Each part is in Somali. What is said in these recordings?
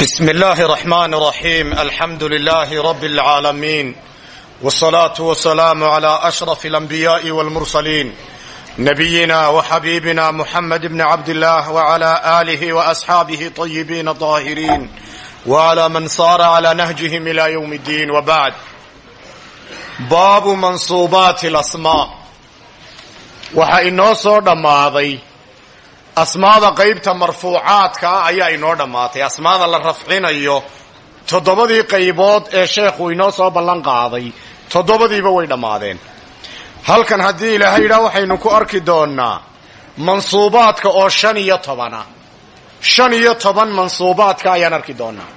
بسم الله الرحمن الرحيم الحمد لله رب العالمين والصلاة والسلام على أشرف الأنبياء والمرسلين نبينا وحبيبنا محمد بن عبد الله وعلى آله وأصحابه طيبين الطاهرين وعلى من صار على نهجهم إلى يوم الدين وبعد باب منصوبات الأسماء waxa inoo soo dhammaaday asmaada qaybta marfuucaadka ayaa inoo dhammaatay. Asmaada la rafcinayo toddobadii qaybood ee sheekhu inoo soo ballan qaaday toddobadiiba way dhammaadeen. Halkan haddii ilaahay yidhaah waxaynu ku arki doonnaa mansuubaadka oo shan iyo tobana. Shan iyo toban mansuubaadka ayaan arki doonnaa.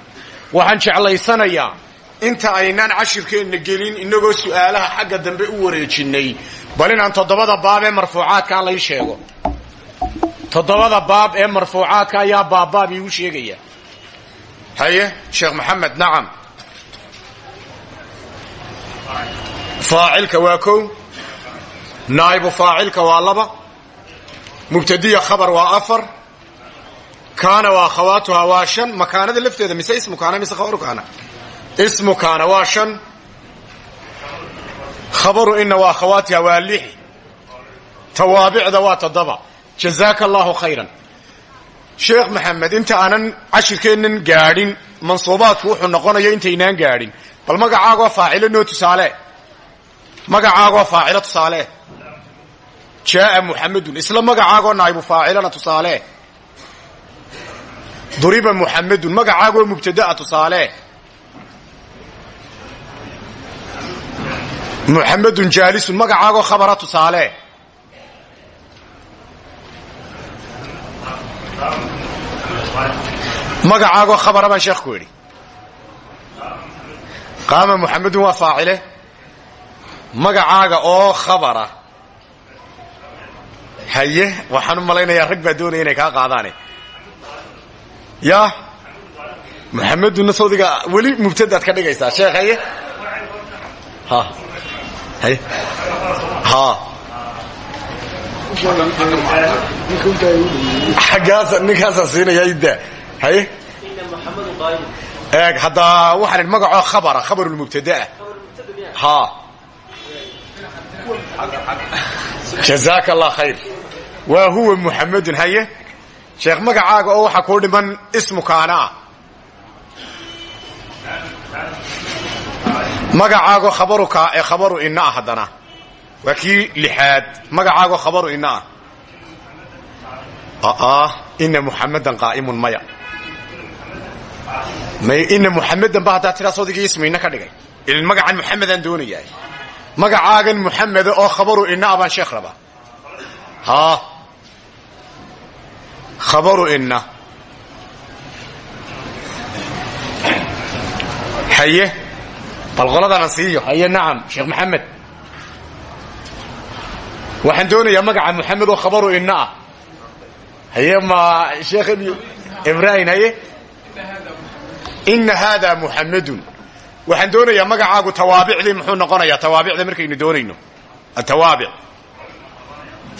Waxaan jeclaysanayaa inta aynaan cashirkeenna gelin inagoo su'aalaha xagga dambe u wareejinnay bal inaan toddobada baab ee marfuucaadkaa lay sheego toddobada baab ee marfuucaadka ayaa baabbaab iigu sheegaya. Haye sheekh maxamed nacam. Faacilka waa kow naa'ibu faacilka waa laba mubtadiya khabar waa afar kaana waa akhawaatuha waa makaanada lafteeda mise ismu kaana mise khabaru kaana? Ismu kaana waa shan khabaru ina waa akhawaatiha waa lix tawaabicda waa toddoba jazaaka allahu khayran. Sheekh maxamed inta aanan cashirkeennan gaadhin mansuubaadku wuxuu noqonaya intaynaan gaadhin. Bal magacaagoo faacilo noo tusaale. Magacaagoo faacilo tusaale. Jaaa muxamedun isla magacaagoo naa'ibu faacilana tusaale. Duriba muxamedun magacaagoo mubtada'a tusaale. Muxamedun jaalisun magacaagoo khabara tusaale magacaagoo khabara baan sheekh ku idhi qaama muxamedun waa faacile. Magacaaga oo khabara. Haye waxaan u malaynayaa rag baa doonaya inay kaa qaadaane. Ya muxamedunna sawdiga weli mubtadaad ka dhigaysaa sheekh haye ha haye ha. xaggaasa ninkaasaan siinaya idda haye eeg haddaa waxaan idhi magacoo khabara khabarulmubtada'a ha. Jazaaka allah khayr. Waa huwa muxamedun haye? Sheekh magacaaga oo waxaa kuu dhiman ismu kaana. Ah magacaagoo khabaruka ee khabaru ina ah haddana waa kii lixaad. Magacaagoo khabaru ina. Ah ina muxamedan qaa'imun maya. May ina muxamedan ba haddaa tiraa sawdigii ismiina ka dhigay. Ilin magacan muxamedaan doonayahay magacaagan muxameda oo khabaru ina ah baan sheekh rabaa haa khabaru ina haye. Bal qoladana siiyo. Haye nacam sheekh maxamed waxaan doonayaa magaca muxamed oo khabaru ina ah. Haye ma sheekh ibrahim haye? Ina hada muxamedun waxaan doonayaa magacaagu tawaabicdii muxuu noqonayaa tawaabicda markaynu doonayno. Atawaabic.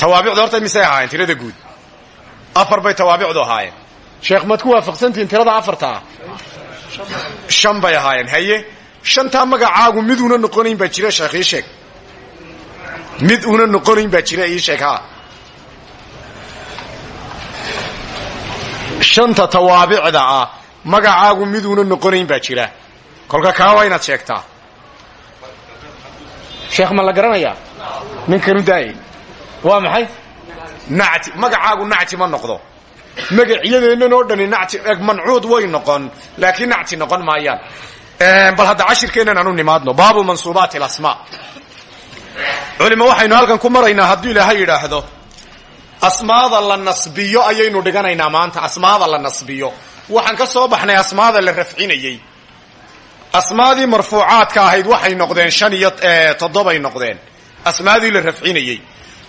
Tawaabicdu horta misay ahaayeen tirada guud. Afar bay tawaabicdu ahaayeen. Sheekh maad ku waafaqsantihiin tirada afarta? Ah shan bay ahaayeen haye? Shantaa magacaagu mid una noqonayn baa jira sheekh ii sheeg mid una noqonayn baa jira ii sheeg ha. Shanta tawaabicda ah magacaagu mid una noqonayn baa jira. Kolka kaa waa inaad sheegtaa. Sheekh ma la garanayaa? Ninkanu daayay waa maxay? Nacti magacaagu nacti ma noqdo. Magacyadeennan oo dhani nacti eg mancuud way noqon laakiin nacti noqon maayaan. Bal hadda cashirkeennan aanu nimaadno. Baabu mansuubaati alasmaa culima waxaynu halkan ku maraynaa hadduu ilaahay yidhaahdo asmaada la nasbiyo ayaynu dhiganaynaa maanta asmaada la nasbiyo. Waxaan ka soo baxnay asmaada la rafcinayey asmaadii marfuucaadka ahayd waxay noqdeen shan iyo toddobay noqdeen. Asmaadii la rafcinayey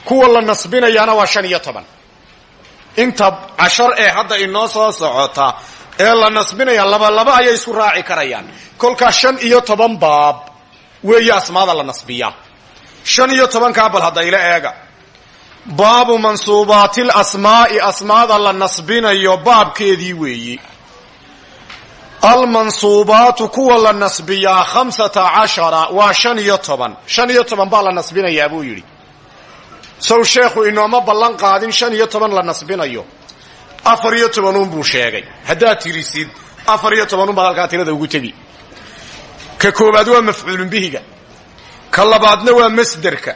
kuwa la nasbinayaana waa shan iyo toban. Inta cashar ee hadda inoo soo socota ee la nasbinaya labalaba ayay isku raaci karayaan. Kolkaa shan iyo toban baab weeye asmaada la nasbiyaa shan iyo tobankaa bal hadda ila eega. Baabu mansuubaatil asmaa'i asmaada la nasbinayo baabkeedii weeyi. Almansuubaatu kuwa la nasbiyaa khamsata cashara waa shan iyo toban. Shan iyo toban baa la nasbinayaa buu yidhi. Sow sheekhu inooma ballan qaadin shan iyo toban la nasbinayo. Afar iyo tobanuunbuu sheegay. Haddaad tirisid afar iyo tobanunbaad halkaa tirada ugu tegi. Ka koobaad waa mafcuulun bihiga ka labaadna waa masderka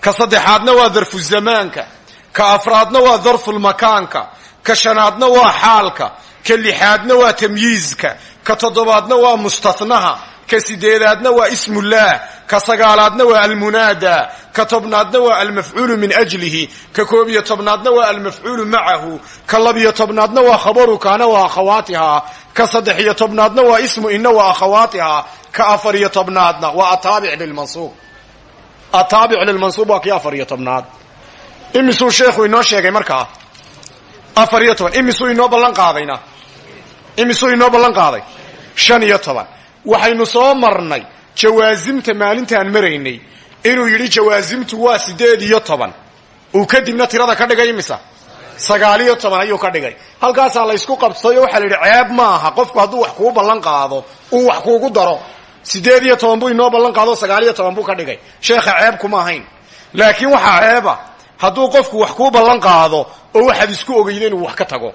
ka saddexaadna waa darfu zamaanka ka afraadna waa darfulmakaanka ka shanaadna waa xaalka ka lixaadna waa tamyiizka ka toddobaadna waa mustahnaha ka sideedaadna waa ismullaah ka sagaalaadna waa almunaada ka tobnaadna waa almafcuulu min ajlihi ka koob iyo tobnaadna waa almafcuulu macahu ka labiyo tobnaadna waa khabaru kaana wa akhawaatihaa ka saddex iyo tobnaadna waa ismu ina wa akhawaatihaa ka afar iyo tobnaadna waa ataabic lilmansuub. Ataabic lilmansuub waa kii afar iyo tobnaad. Imisuu sheekhu inoo sheegay markaa afar iyo toban. Imisuu inoo ballan qaadayna? Imisuu inoo ballan qaaday? Shan iyo toban. Waxaynu soo marnay jawaasimta maalintaan maraynay inuu yidhi jawaasimtu waa siddeed iyo toban. Uu kadibna tirada ka dhigay imisa sagaaliyo toban ayuu ka dhigay. Halkaasaa laysku qabsayo waxaa la yidhi ceeb maaha qofku hadduu wax kuu ballan qaado uu wax kuugu daro siddeed iyo toban buu inoo ballan qaado sagaaliyo toban buu ka dhigay. Sheekha ceeb kuma ahayn. Laakiin waxaa ceeba hadduu qofku wax kuu ballan qaado oo waxaad isku ogeyda inuu wax ka tago.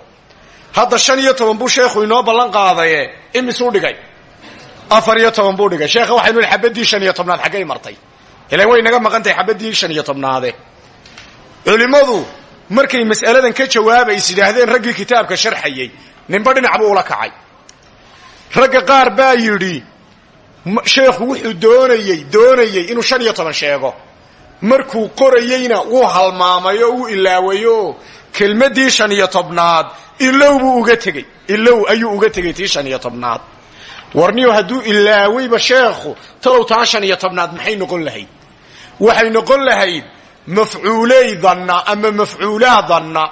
Hadda shan iyo toban buu sheekhu inoo ballan qaadaye imisuu dhigay. Afar iyo toban buu dhigay. Sheekha waxaynu ihi xabadii shan iyo martay. Ilaan way naga maqan tahay xabadii shan iyo tobnaade markay mas'aladan ka jawaabays yidhaahdeen raggii kitaabka sharxayey ninba dhinac buu ula kacay. Ragga qaar baa yidhi sheekhu wuxuu doonayey doonayey inuu shan iyo toban sheego. Markuu qorayeyna wuu halmaamay oo uu ilaawayo. Kelmaddii shan iyo tobnaad ilow buu uga tegey. Ilow ayuu uga tegey tii shan iyo tobnaad. Warniyo hadduu ilaawayba sheekhu talow taa shan iyo tobnaad maxay noqon lahayd? Waxay noqon lahayd mafcuuley danna ama mafcuulaa danna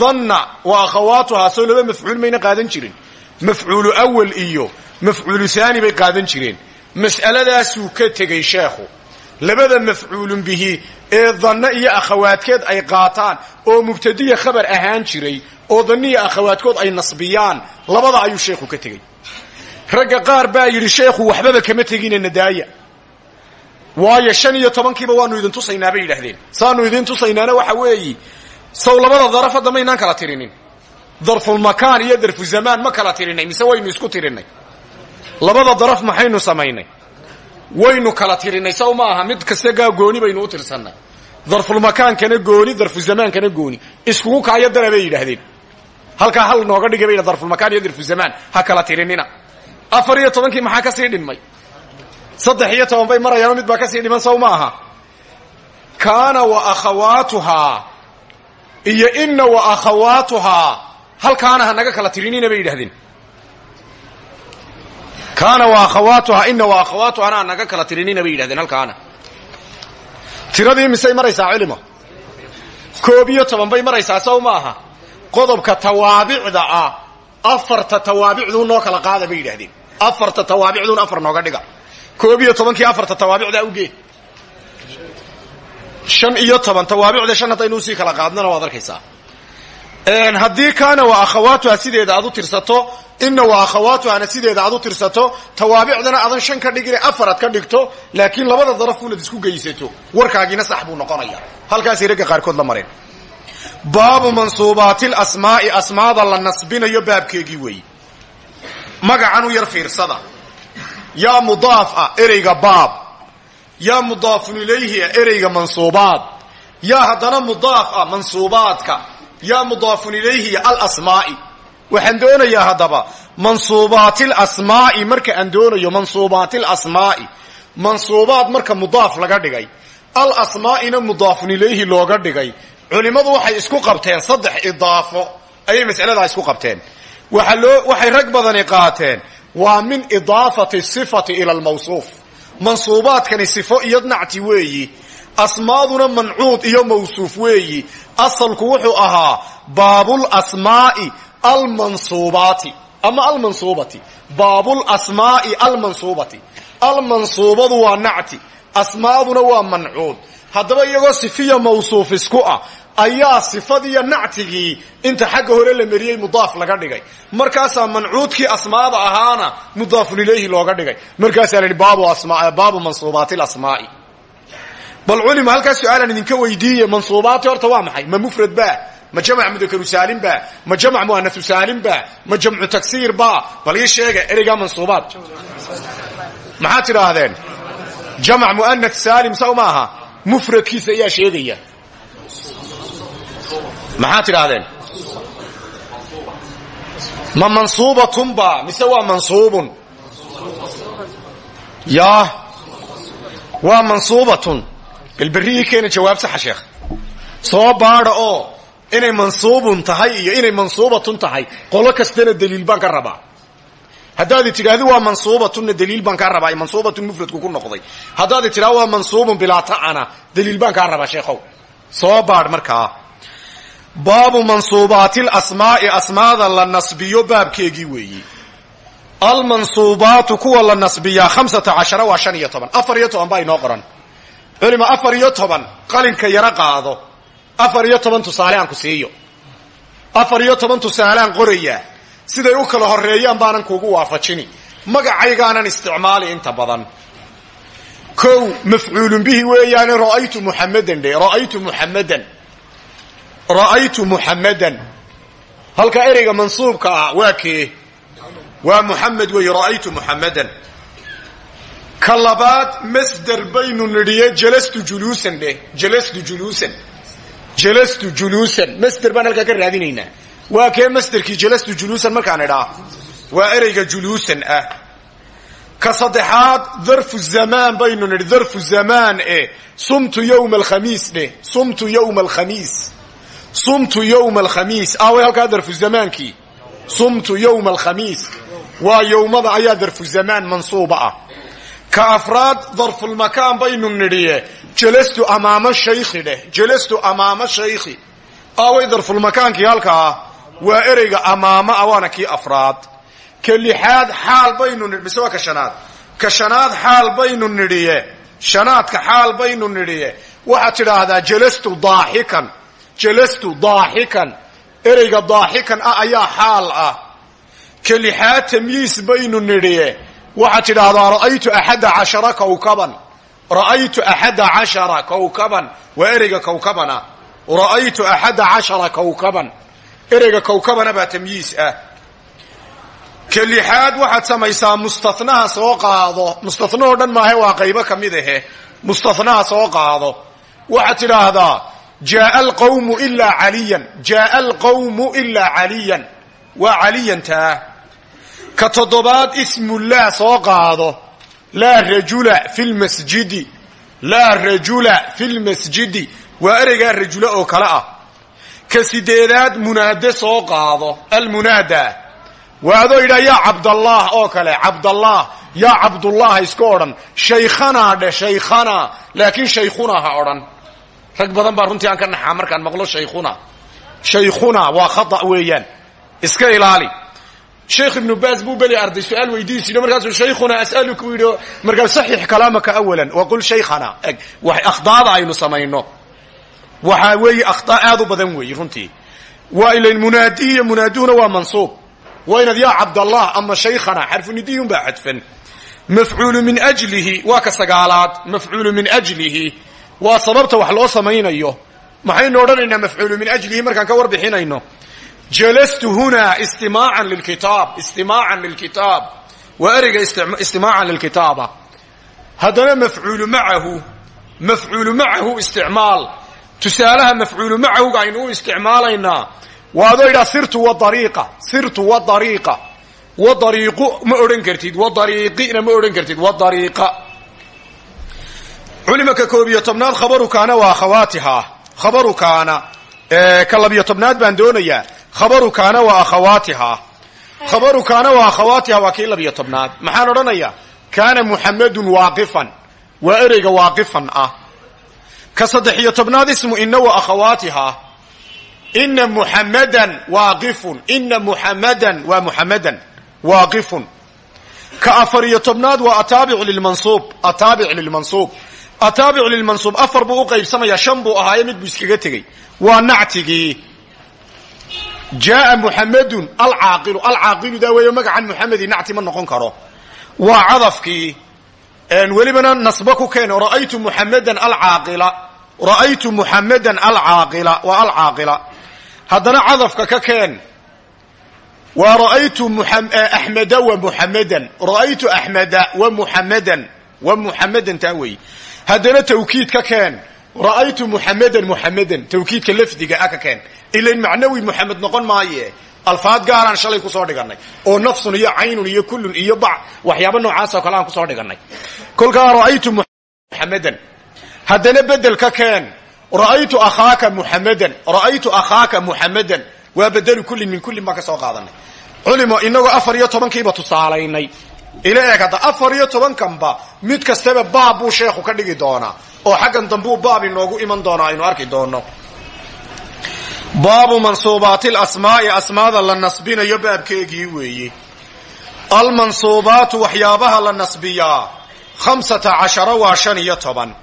danna waa akhawaatuhaa soo laba mafcuul mayna qaadan jirin. Mafcuulu awal iyo mafcuulu haani bay qaadan jireen. Mas'aladaasuu ka tegey sheekhu. Labada mafcuulun bihi ee danno iyo akhawaadkeed ay qaataan oo mubtadiya khabar ahaan jiray oo danniya akhawaadkood ay nasbiyaan labada ayuu sheekhu ka tegey ragga qaar baa yidhi sheekhu waxbaba kama tegine nadaaya waayo shan iyo tobankiiba waanu idin tusaynaa bay yidhaahdeen. Saanu idin tusaynaana waxa weeyi saw labada daraf hadda maynaan kala tirinin. Darfulmakaan iyo darfu zamaan ma kala tirinay mise waynu isku tirinay labada daraf maxaynu samaynay? Waynu kala tirinay saw ma aha mid kasta gaa gooni baynu u tirsannay. Darfulmakaankana gooni darfu zamaankana gooni. Iskugu kaayo dara bay yidhaahdeen. Halkaa hal nooga dhigay bay darfulmakaan iyo darfu zamaan. Ha kala tirinina. Afar iyo tobankii maxaa ka sii dhinmay saddex iyo toban bay marayaano mid baa ka sii dhiman saw ma aha. Kaana wa akhawaatuhaa iyo inna wa akhawaatuhaa halkaana ha naga kala tirinina bay yidhahdeen kaana wa akhawaatuhaa ina wa akhawaatuhana ha naga kala tirinina bay yidhahdeen halkaana tiradii misay maraysaa culimo? Koob iyo toban bay maraysaa saw ma aha. Qodobka tawaabicda ah afarta tawaabicduu noo kala qaada bay yidhahdeen afarta tawaabicduun afar nooga dhiga koob iyo tobankii afarta tawaabicdaa ugee shan iyo toban tawaabicda shan haddaynu u sii kala qaadnana waad arkaysaa. Haddii kaana wa akhawaatuha sideeda aad tirsato ina wa akhawaatuhana sideeda aad tirsato tawaabicdana adan shan ka dhigine afar ka dhigto laakiin labada daraf uunad isku geysato. Warkaagiina sax buu noqonaya. Halkaasay ragga qaarkood la mareen. Baabu mansuubaati lasmaa'i asmaada la nasbinayo baabkeegii weeye. Magacan u yar fiirsada yaa mudaaf ah ereyga baab. Yaa mudaafun ilayhi ah ereyga mansuubaad. Yaa haddana mudaaf ah mansuubaadka. Yaa mudaafun ilayhi alasmaa'i. Waxaan doonayaa haddaba mansuubaati lasmaa'i marka aan doonayo mansuubaati lasmaa'i mansuubaad marka mudaaf laga dhigay. Alasmaa'ina mudaafun ilayhi looga dhigay. Culimmadu waxay isku qabteen saddex idaafo. Ayay mas'aladaa isku qabteen. Waxa loo waxay rag badani qaateen waa min idaafati sifati ila almawsuuf. Mansuubaadkani sifo iyo nacti weeyi. Asmaaduna mancuud iyo mawsuuf weeyi. Asalku wuxuu ahaa baabul asmaa'i almansuubaati. Ama almansuubati. Baabul asmaa'i almansuubati. Almansuubadu waa nacti. Asmaaduna waa mancuud. Haddaba iyagoo sifiya mawsuuf isku ah ayaa sifadiiyo nactigii inta xagga hore la mariyey mudaaf laga dhigay. Markaasaa mancuudkii asmaada ahaana mudaafun ilayhi looga dhigay. Markaasaa la yidhi baabu mansuubaati lasmaai bal culima halkaas su'aalaan idinka weydiiye mansuubaati horta waa maxay? Ma mufrad ba ma jamc mudakaru saalim ba ma jamc muanasu saalim ba ma jamcu tagsiir ba bal ii sheega ereygaa mansuubaad. Maxaad tidhaahdeen? Jamc muanat saalim saw maaha. Mufradkiisa ayaa sheegaya maxaad tidhaahdeen? Ma mansuubatun ba mise waa mansuubun? Ya waa mansuubatun. Balberrihii keena jawaab saxa sheekh. Soo baada oo inay mansuubun tahay iyo inay mansuubatun tahay qolo kastana daliil baan ka rabaa. Haddaad tidhaahdi waa mansuubatunna daliil baan kaa rabaa mansuubatun mufradku ku noqday. Haddaad tidhahdo waa mansuubun bilaa ta'ana daliil baan kaa rabaa sheekhow. Soo baadh markaa baabu mansuubaati lasmaa'i asmaada la nasbiyo baabkeegii weeyi. Almansuubaatu kuwa la nasbiyaa hamsata cashara waa shan iyo toban. Afar iyo toban baa inoo qoran. Culima afar iyo toban qalinka yaro qaado. Afar iyo toban tusaale aan ku siiyo. Afar iyo toban tusaaleaan qorayaa. Siday u kala horeeyaan baanan kuugu waafajini. Magacaygaanan isticmaali inta badan. Kow mafcuulun weeyaane ra'aytu muxamadan dhe ra'aytu ra'aytu muxamadan halka ereyga mansuubka ah waa kee? Waa muxamed weeye ra'aytu muxamadan ka labaad masder baynu nidhiye jalastu juluusan dheh jalastu juluusan. Jalastu juluusan. Masder baan halkaa ka raadinaynaa waa kee masderkii jalastu juluusan markaan idhaa? Waa ereyga juluusan ah. Ka saddexaad darfu zamaan baynu nidhi darfu zamaan e sumtu yowma sumtu yowma alkhamiis aaway halkaa darfu zamaankii. Sumtu yowma alkhamiis waa yowmada ayaa darfu zamaan mansuuba ah. Ka afraad darfulmakaan baynu nidhiye jalastu amaama shaykhi dheh jalastu amaama shaykhi. Aaway darfulmakaankii halkaa waa ereyga amaama ah waana kii afraad. Ka lixaad xaal baynu nidhi mise waa ka shanaad? Ka shanaad xaal baynu nidhiye shanaadka waxaad tidhaahdaa jalastu daaxikan jalastu daaxikan ereyga daaxikan ah ayaa xaal ah. Ka lixaad tamyiis baynu nidhiye waxaad tidhaahdaa ra'aytu axada cashara kawkaban ra'aytu axada cashara kawkaban waa ereyga kawkabana ra'aytu axada cashara kawkaban ereyga kawkabana baa tamyiis ah. Ka lixaad waxaad samaysaa mustanaha soo qaado mustanahoo dhan maahe waa qaybo ka mid ahe mustanaha soo qaado. Waxaad tidhaahdaa jaaa alqawmu ilaa caliyan jaaa alqawmu ilaa caliyan. Waa caliyantaa ka toddobaad ismullah soo qaado. Laa rajula fi lmasjidi laa rajula fi lmasjidi waa ereygaa rajula oo kale ah. Ka sideedaad munaade soo qaado. Almunaada waa adoo yidhaha yaa cabdallah oo kale cabdallah yaa cabdullah ha iska odhan. Shaykhanaa dhe shaykhanaa laakiin shaykhuna ha odhan rag badan baa runtii aan ka naxaa markaan maqlo shaykhuna. Shaykhuna waa khata weeyaan. Iska ilaali. Sheekh ibnu baas buu beli arday su'aal weydiis yidhi markaasuu shaykhuna as'aluka u yidhi markaas saxiix kalaamaka awalan wa qul shaykhana. Akhdaada aynu samayno. Waxaa weeye akhtaa aad u badan weeye runtii. Waa ilayn munaadihi iyo munaaduhuna waa mansuub. Waa inaad yaa cabdallah ama shaykhana xarfunidiyun baa xadfan. Mafcuulu min ajlihi waa ka sagaalaad. Mafcuulu min ajlihi waa sababta wax loo samaynayo. Maxaynu odhanaynaa mafcuulu min ajlihi markaan ka warbixinayno. Jalastu huna istimaacan lilkitaab istimaacan lilkitaab waa ereyga istimaacan lilkitaaba haddana mafcuulu macahu mafcuulu macahu isticmaal. Tusaalaha mafcuulu macahuga aynu u isticmaalaynaa waa adoo yidhaha sirtu wadariiqa sirtu wadariiqa wadariiqu ma odhan kartid wadariiqina ma odhan kartid culimaka koob iyo tobnaad khabaru kaana waa akhawaatiha. Khabaru kaana ka labiyo tobnaad baan doonayaa. Khabaru kaana waa akhawaatiha. Khabaru kaana waa akhawaatiha waa kii labiyo tobnaad. Maxaan odhanayaa kaana muxamadun waaqifan waa ereyga waaqifan ah. Ka saddex iyo tobnaad ismu ina wa akhawaatiha. Ina muxamadan waaqifun ina muxamadan waa muxamadan waaqifun. Ka afar iyo tobnaad waa ataabic lilmansuub ataabic lilmansuub ataabic lilmansuub afar buu u qaybsamayaa shan buu ahaaye mid buu iskaga tegey. Waa nactigii jaaa muxamedun alcaaqilu alcaaqilu daa weeyo magacan muxamedi nacti ma noqon karo. Waa cadafkii welibana nasba ku keen ra'aytu muxamedan alcaaqila ra'aytu muxamedan alcaaqila waa alcaaqila. Haddana cadafka ka keen. Waa ra'aytu axmeda wa muxamedan ra'aytu axmeda wa muxamedan wa muxamedan taa weeye haddana tawkiid ka keen. Ra'aytu muxamedan muxamedan tawkiidka lafdiga ah ka keen. Ilain macnawi muxamed noqon maaye. Alfaad gaaraan shalay ku soo dhiganay oo nafsun iyo caynun iyo kullun iyo bac waxyaaba noocaasoo kale aan ku soo dhiganay kolkaa ra'aytu muxamedan haddana bedel ka keen. Ra'aytu akhaaka muxamedan ra'aytu akhaaka muxamedan waa bedelu kullin min kullin baan ka soo qaadanay. Culimo inagoo afar iyo tobankiiba tusaalaynay ila eeg hadda afar iyo tobankanba mid kastaba baab buu sheekhu ka dhigi doonaa oo xaggan dambuu baab inoogu iman doona aynu arki doono baabu mansuubaati lasmaa'i asmaada la nasbinayo baabkeegii weeye almansuubaatu waxyaabaha la nasbiyaa khamsata cashara waa shan iyo toban.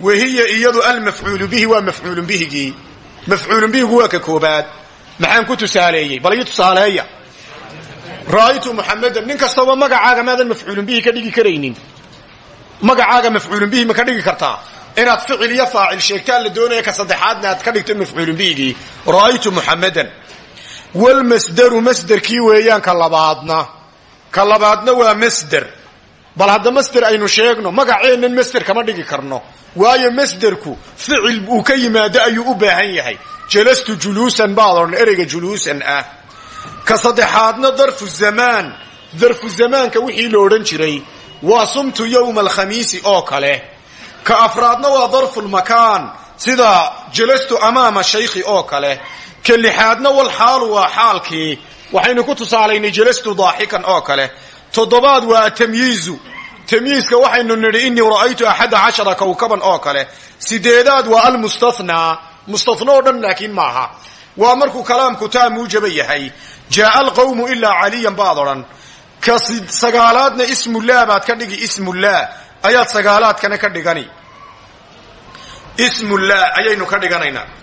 Wahiya iyadu almafcuulu bihi waa mafcuulun bihigii. Mafcuulun bihigu waa ka koobaad. Maxaan ku tusaaleeyey? Bal ii ra'aytu muxamedan nin kastaba magacaaga maadan mafcuulun bihi ka dhigi karaynin. Magacaaga mafcuulun bihi ma ka dhigi kartaa. Inaad ficil iyo faacil sheegtaan la doonaya ka saddexaadna aad ka dhigto mafcuulun bihigii ra'aytu muxamedan walmasderu masderkii weeyaan ka labaadna. Ka labaadna waa masder bal hadda masder aynu sheegno magaceennan masder kama dhigi karno. Waayo masderku ficil uu ka yimaado ayuu u baahan yahay. Jalastu juluusan baad odhan ereyga juluusan ah ka saddexaadna darfu zamaan. Darfu zamaanka wixii la odhan jiray waa sumtu yowma alkhamiisi oo kale. Ka afraadna waa darfulmakaan sida jalastu amaama shaykhi oo kale. Ka lixaadna walxaalu waa xaalkii waxaynu ku tusaalaynay jalastu daaxikan oo kale. Toddobaad waa atamyiizu tamyiizka waxaynu nidhi inii ra'aytu axada cashara kawkaban oo kale. Sideedaad waa almustathnaa mustathnaa o dhan laakiin maaha. Waa markuu kalaamku taa muujaba yahay jaaa alqawmu ilaa caliyan baad odhan. Ka sagaalaadna ismullah baad ka dhigi ismullah ayaad sagaalaadkana ka dhigani. Ismullah ayaynu ka dhiganaynaa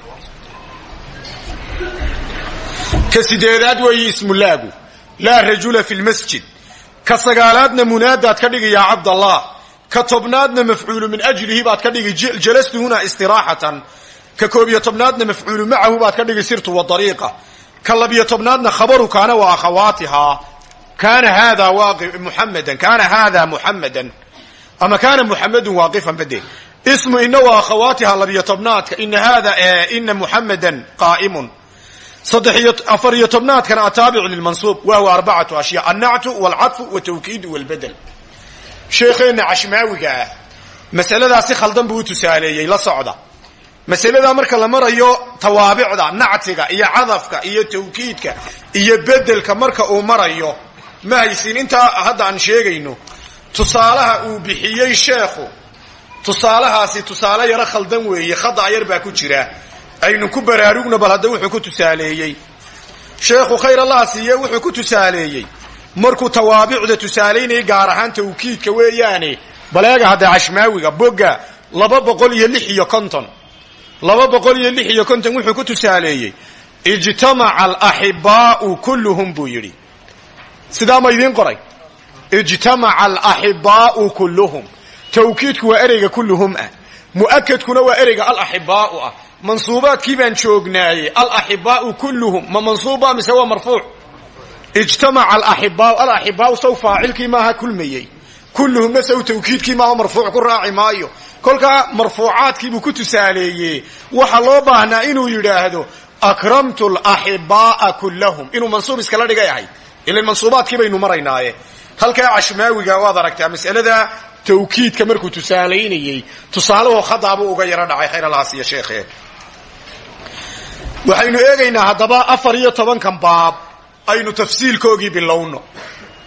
ka sideedaad weeye ismullaagu laa rajula fi lmasjid ka sagaalaadna munaadaad ka dhigi yaa cabdallah. Ka tobnaadna mafcuulu min ajlihi baad ka dhigi jalastu huna istiraaxatan. Ka koob iyo tobnaadna mafcuulu macahu baad ka dhigi sirtu wadariiqa ka labiyo tobnaadna khabaru kaana wa akhawaatihaa kaana haada muxamadan kaana haada muxamadan ama kaana muxamedun waaqifan bade. Ismu ina wa akhawaatihaa labiyo tobnaadka ina haada ina muxamadan qaa'imun. Afar iyo tobnaadkana ataabicu lilmansuub. Wa huwa arbacatu ashyaa. Annactu walcadfu watawkiidu walbedel sheekheenna cashmaawiga ah masaladaa si khaldan buu u tusaaleeyey la socda masaladaa marka la marayo tawaabicda nactiga iyo cadafka iyo tawkiidka iyo bedelka marka uu marayo ma haysin intaa hadda aan sheegayno tusaalaha uu bixiyey sheekhu tusaalahaasi tusaale yaro khaldan weeye khada yar baa ku jira. Aynu ku baraarugno bal hadda wuxuu ku tusaaleeyey. Sheekhu khayr allah siiye wuxuu ku tusaaleeyey. Markuu tawaabicda tusaalaynayay gaar ahaan tawkiidka weeyaane baleega hadda cashmaawiga bogga laba boqol iyo lix iyo konton laba boqol iyo lix iyo konton wuxuu ku tusaaleeyey ijtamaca alaxibaau kulluhum buu yidhi. Sidaa ma idiin qoray? Ijtamaca alaxibaau kulluhum. Tawkiidku waa ereyga kulluhum ah. Mu'akadkuna waa ereyga alaxibaau ah. Mansuubaadkii baan joognaaye alaxibaau kulluhum ma mansuuba mise waa marfuuc? Ijtamaca alaxibaau alaxibaau saw faacilkii maaha kulmayey. Kulluhumna saw tawkiidkii maaha marfuuc ku raaci maayo kolkaa marfuucaadkiibuu ku tusaaleeye waxa loo baahnaa inuu yidhaahdo akramtu laxibaaa kullahum. Inuu mansuub iskala dhigay ahay. Ilan mansuubaadkii baynu maraynaaye. Halkaa cashmaawiga waad aragtaa masalada tawkiidka markuu tusaalaynayey. Tusaalahoo khadaabuu uga yaro dhacay khayralahaas iyo sheekhee waxaynu eegaynaa haddaba afar iyo tobankan baab aynu tafsiilkoogii bilowno.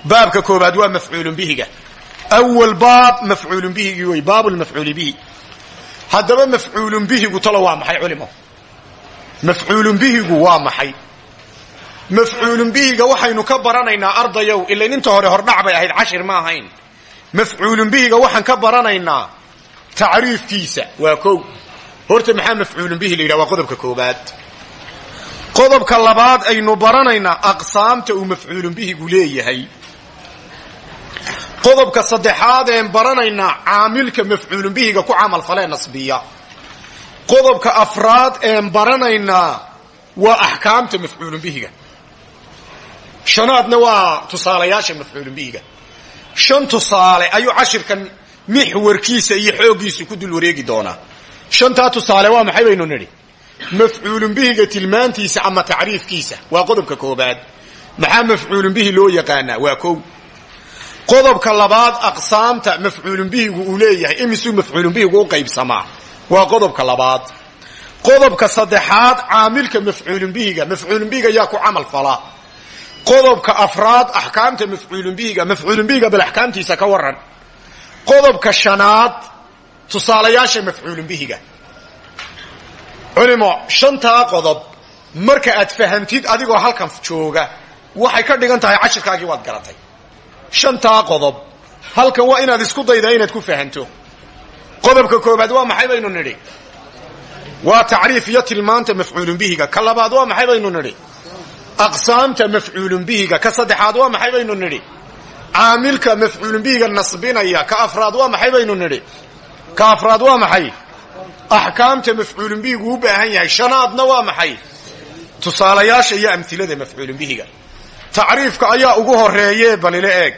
Baabka koobaad waa mafcuulun bihiga awal baab mafcuulun bihigii wey baabulmafcuuli bihi haddaba mafcuulun bihigu talo waa maxay culimo mafcuulun bihigu waa maxay mafcuulun bihiga waxaynu ka baranaynaa ardayow ilayn inta hore hordhac bay ahayd cashir ma ahayn mafcuulun bihiga waxaan ka baranaynaa tacriifkiisa waa kow horta maxaa mafcuulun bihi la yidhaha waa qodobka koobaad qodobka labaad aynu baranaynaa aqsaamta uu mafcuulun bihigu leeyahay qodobka saddexaad een baranaynaa caamilka mafcuulun bihiga ku camalfalee nasbiya. Qodobka afraad een baranaynaa waa axkaamta mafcuulun bihiga. Shanaadna waa tusaalayaasha mafcuulun bihiga. Shan tusaale ayuu cashirkan mixwarkiisa iyo xooggiisa ku dul wareegi doonaa. Shantaa tusaale waa maxay baynu nidhi? Mafcuulun bihiga tilmaantiisa ama tacriifkiisa. Waa qodobka koobaad. Maxaa mafcuulun bihi loo yaqaanaa? Waa kow qodobka labaad aqsaamta mafcuulun bihigu uu leeyahay imisuu mafcuulun bihigu u qaybsamaa? Waa qodobka labaad. Qodobka saddexaad caamilka mafcuulun bihiga. Mafcuulun bihiga yaa ku camal falaa qodobka afraad axkaamta mafcuulun bihiga. Mafcuulun bihiga bal axkaamtiisa ka waran qodobka shanaad tusaalayaasha mafcuulun bihiga. Culimo shantaa qodob. Marka aad fahamtid adigoo halkan jooga waxay ka dhigan tahay cashirkaagii waad garatay shantaa qodob. Halkan waa inaad isku daydaa inaad ku fahanto. Qodobka koobaad waa maxay baynu nidhi? Waa tacriif iyo tilmaanta mafcuulun bihiga. Ka labaad waa maxay baynu nidhi? Aqsaamta mafcuulun bihiga. Ka saddexaad waa maxay baynu nidhi? Caamilka mafcuulun bihiga nasbinaya. Ka afraad waa maxay baynu nidhi? Ka afraad waa maxay? Axkaamta mafcuulun bihigu u baahan yahay. Shanaadna waa maxay? Tusaalayaasha iyo amhilada mafcuulun bihiga tacriifka ayaa ugu horeeye balile eeg.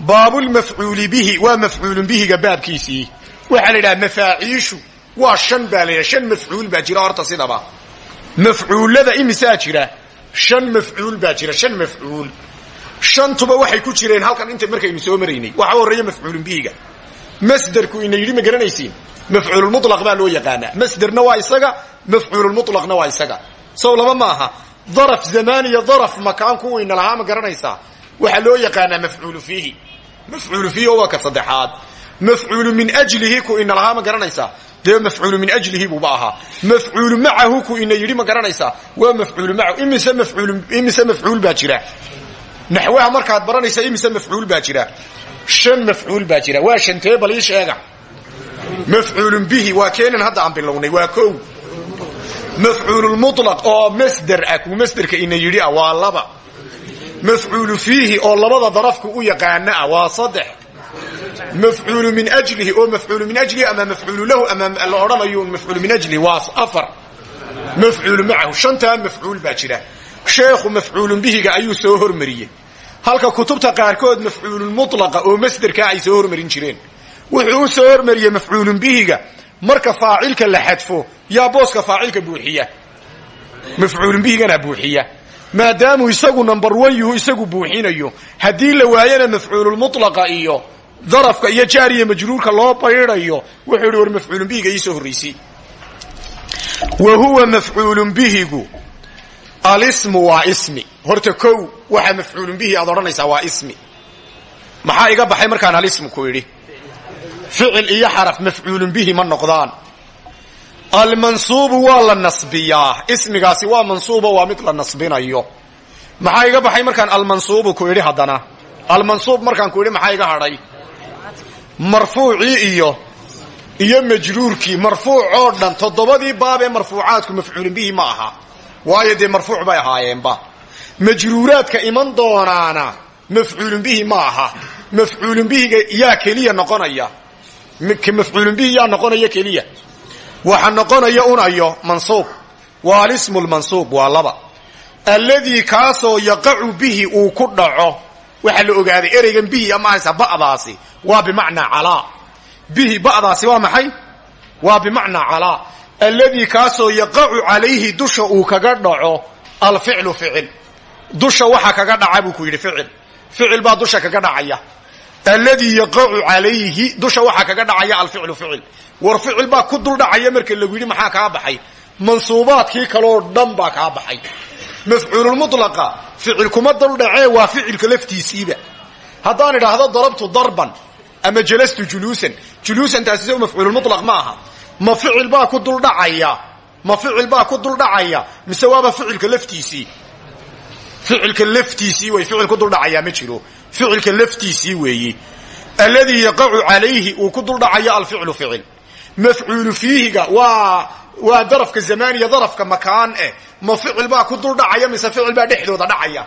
Baabulmafcuuli bihi waa mafcuulun bihiga baabkiisii. Waxaa la yidhaha mafaaciishu waa shan baa la yidhaha shan mafcuul baa jira horta sidaba. Mafcuullada imisaa jira shan mafcuul baa jira shan mafcuul. Shantuba waxay ku jireen halkan inta markaynu soo maraynay waxaa horreeya mafcuulun bihiga. Masderku ina yidhi ma garanaysiin mafcuululmulaq baa loo yaqaanaa. Masderna waa isaga mafcuululmulaqna waa isaga. Sow laba ma aha daraf zamaan iyo daraf makaan kuwiina lahaa ma garanaysaa. Waxaa loo yaqaanaa mafcuulu fiihi. Mafcuulu fiihi oo waa ka saddexaad. Mafcuulu min ajlihi ku ina lahaa ma garanaysaa. Dee mafcuulu min ajlihi buuba ahaa mafcuulu macahu ku ina yidhi ma garanaysaa. Waa mafcuulu macahu. Imise mafcuul imise mafcuul baa jira. Mafcuul baa shan mafcuul baa waa shantee bal ii mafcuulun bihi waa keenan hadda aan bilownay waa kow mafcuululmulaq oo masder ah kuu masderka ina yidhi ah waa laba mafcuulu fiihi oo labada darafku u yaqaana ah waa saddex mafcuulu min ajlihi oo mafcuulu min ajlihi ama mafcuulu lahu ama la odhanayo mafcuulu min ajlihi waa afar mafcuulu macahu shantaa mafcuul baa jira sheekhu mafcuulun bihiga ayuu soo hormariyey halka kutubta qaarkood mafcuululmulaqa oo masderkaa ay soo hormarin jireen wuxuu soo hormariyey mafcuulun bihiga marka faacilka la xadfo yaa booska faacilka buuxiya. Mafcuulun bihigana buuxiya. Maadaamuu isagu number one yuhu isagu buuxinayo. Haddii la waayana mafcuululmulaqa iyo darafka iyo jaariya majruurka loo baydhayo wuxuu yidhi war mafcuulun bihiga iisoo horraysay wa huwa mafcuulun bihigu. Alismu waa ismi. Horta kow waxa mafcuulun bihi aad odhanaysaa waa ismi. Maxaa iga baxay markaan alismu ku idhi ficil iyo xaraf mafcuulun bihi ma noqdaan. Almansuubu waa la nasbiyaa. Ismigaasi waa mansuubo waa mid la nasbinayo. Maxaa iga baxay markaan almansuubu ku idhi haddana? Almansuub markaan ku idhi maxaa iga hadhay? Marfuucii iyo iyo majruurkii. Marfuuc oo dhan toddobadii baab ee marfuucaadku mafcuulun bihi ma aha. Waayo dee marfuuc bay ahaayeenba. Majruuraadka iman doonaana mafcuulun bihi ma aha. Mafcuulun yaa keliya noqonaya mafcuulun bihi yaa noqonaya keliya. Waxa noqonaya unayo mansuub. Waa alismu lmansuub waa laba. Alladii kaasoo yaqacu bihi uu ku dhaco. Waxaa la ogaaday ereygan bihi ama haysa ba'daasi. Waa bimacnaa calaa. Bihi ba'daasi waa maxay? Waa bimacnaa calaa. Alladii kaasoo yaqacu calayhi dusha uu kaga dhaco. Alficlu ficil dusha waxa kaga dhaca buu ku yidhi ficil ficil baa dusha kaga dhacaya alladii yaqacu calayhi dusha waxaa kaga dhacaya alficlu ficil. War ficil baa ku duldhacaya marka lagu yidhi maxaa kaa baxay? Mansuubaadkii kaloo dhan baa kaa baxay. Mafcuululmulaqa ficil kuma duldhacee waa ficilka laftiisiiba. Haddaan idhaahdo darabtu darban ama jalastu juluusan juluusan taasi so mafcuululmulaq ma aha. Ma ficil baa ku duldhacaya ma ficil baa ku duldhacaya mise waaba ficilka laftiisii? Ficilka laftiisii wey ficil ku duldhacayaa ma jiro ficilka laftiisii weeyi alladii yaqacu calayhi uu ku duldhacayo alficlu ficil. Mafcuulu fiihiga waa waa darafka zamaniya darafka makaan eh. Ma ficil baa ku duldhacaya mise ficil baa dhexdooda dhacaya?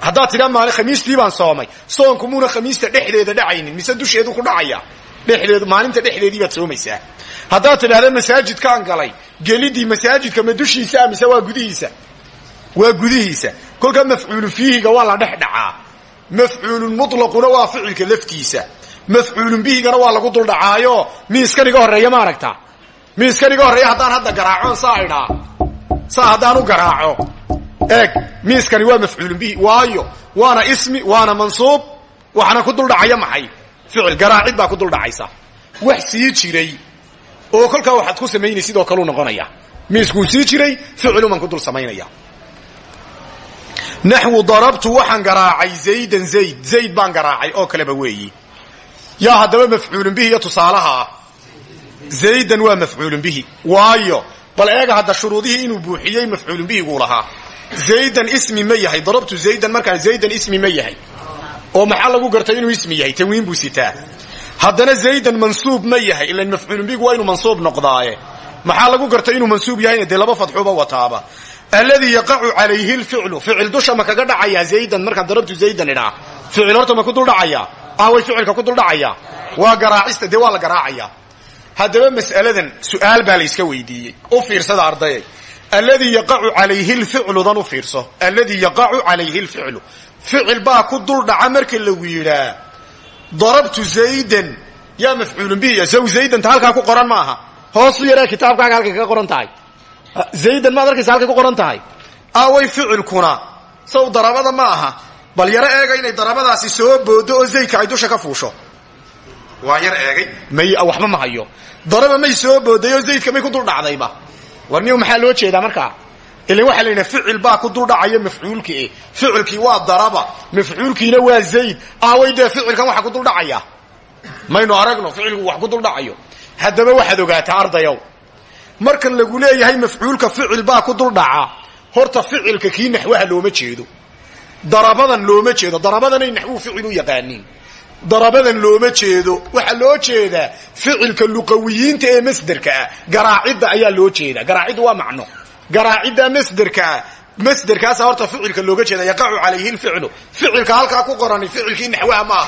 Haddaad tidhaa maali khamiistii baan soomay. Soonku muuna khamiista dhexdeeda dhacaynin. Mise dusheedu ku dhacaya? Dhexdeedu maalinta dhexdeedii baad soomaysaa. Haddaad tidhahda masaajidkaan galay. Gelidii masaajidka ma dushiisa mise waa gudihiisa? Waa gudihiisa. Kolkaa mafcuulu fiihiga waa la dhex dhacaa mafcuulun mutlaquna waa ficilka laftiisa. Mafcuulun bihigana waa lagu duldhacaayo. Miiskan iga horreeya ma aragtaa miiskan iga horreeya haddaan hadda garaacoon saa idhaa. Saa haddaan u garaaco. Eeg miiskani waa mafcuulun bihi. Waayo waana ismi waana mansuub. Waxaana ku duldhacaya maxay? Ficil garaacid baa ku duldhacaysa. Wax sii jiray oo kolkaa waxaad ku samaynay sidoo kaleu noqonaya. Miiskuu sii jiray ficiluman ku dul samaynaya naxwu darabtu waxaan garaacay zaydan zayd. Zayd baan garaacay oo kaleba weeyi. Yaa haddaba mafcuulun bihi iyo tusaalaha ah. Zaydan waa mafcuulun bihi. Waayo bal eega hadda shuruudihii inuu buuxiyey mafcuulun bihiguu lahaa. Zaydan ismi ma yahay. Darabtu zaydan markaa zaydan ismi ma yahay. Oo maxaa lagu gartay inuu ismi yahay? Tanwiin buu sitaa. Haddana zaydan mansuub ma yahay. Ilan mafcuulun bihigu waa inuu mansuub noqdaaye. Maxaa lagu gartay inuu mansuub yahayna? Dee laba fadxuba wataaba alladii yaqacu calayhi lficlu ficil dusha ma kaga dhacayaa zaydan markaan darabtu zaydan idhaa ficil horta ma ku duldhacayaa away ficilka ku duldhacayaa waa garaacista dee waa la garaacayaa mas'aladan su'aal baa la yska weydiiyey u fiirsada ardayay alladii yaqacu calayhi lficludan u fiirso alladii yaqacu calayhi lficlu ficil baa ku duldhaca marka lagu yidhaa darabtu zaydan yaa mafcuulun bihi saw zaydanta halkaa ku qoran maaha hoosu yaree kitaabkaaga halkay kaga qoran tahay zaydan maad arkaysa halkay ku qoran tahay. Away ficilkuna. Saw darabada ma aha. Bal yaro eega inay darabadaasi soo boodo oo zaydka ay dusha ka fuusho. Waa yar eegay. May waxba ma hayo. Daraba may soo booday oo zaydka may ku duldhacdayba war niw maxaa loo jeedaa markaa ila waxaa la yidhaha ficil baa ku duldhacaya mafcuulki e ficilkii waa daraba. Mafcuulkiina waa zayd. Away dee ficilkan waxa ku duldhacaya maynu aragno ficilku wax ku duldhacayo haddaba waxaad ogaataa ardayow markan lagu leeyahay mafcuulka ficil baa ku duldhaca horta ficilka kii naxwaha looma jeedo. Darabadan looma jeedo. Darabadanay naxwuhu ficil u yaqaaniin darabadan looma jeedo. Waxaa loo jeedaa ficilka luqawiyiinta ee masderka ah. Garaacidda ayaa loo jeedaa garaacidda waa macno. Garaacidda masderka ah. Masderkaasa horta ficilka looga jeeda. Yaqacu calayhi lficlu ficilka halkaa ku qorani ficilkii naxwaha ma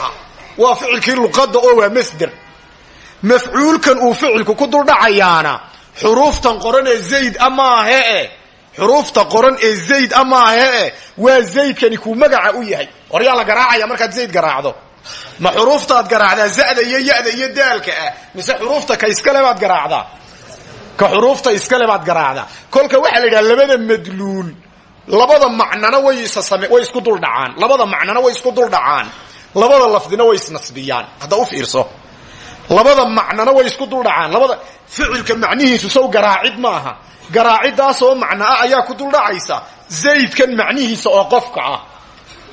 waa ficilkii luqadda oo waa masder mafcuulkan uu ficilku ku duldhacayaana xuruuftan qoran ee zayd amaahe e. Xuruufta qoran ee zayd amaahe e. Waa zaydkani kuu magaca u yahay. Hor yaa la garaacaya markaad zayd garaacdo. Ma xuruuftaad garaacdaa za'da iyo ya'da iyo daalka ah mise xuruufta ka iskale baad garaacdaa? Ka xuruufta iskale baad garaacdaa? Kolka waxaa la yidhaha labada madluul. Labada macnana way isasame way isku duldhacaan. Labada macnana way isku duldhacaan. Labada lafdina way isnasbiyaan hadda u fiirso labada macnana way isku duldhacaan. Labada ficilka macnihiisu sow garaacid maaha. Garaaciddaasoo macno ah ayaa ku duldhacaysa. Zaydkan macnihiisa oo qofka ah.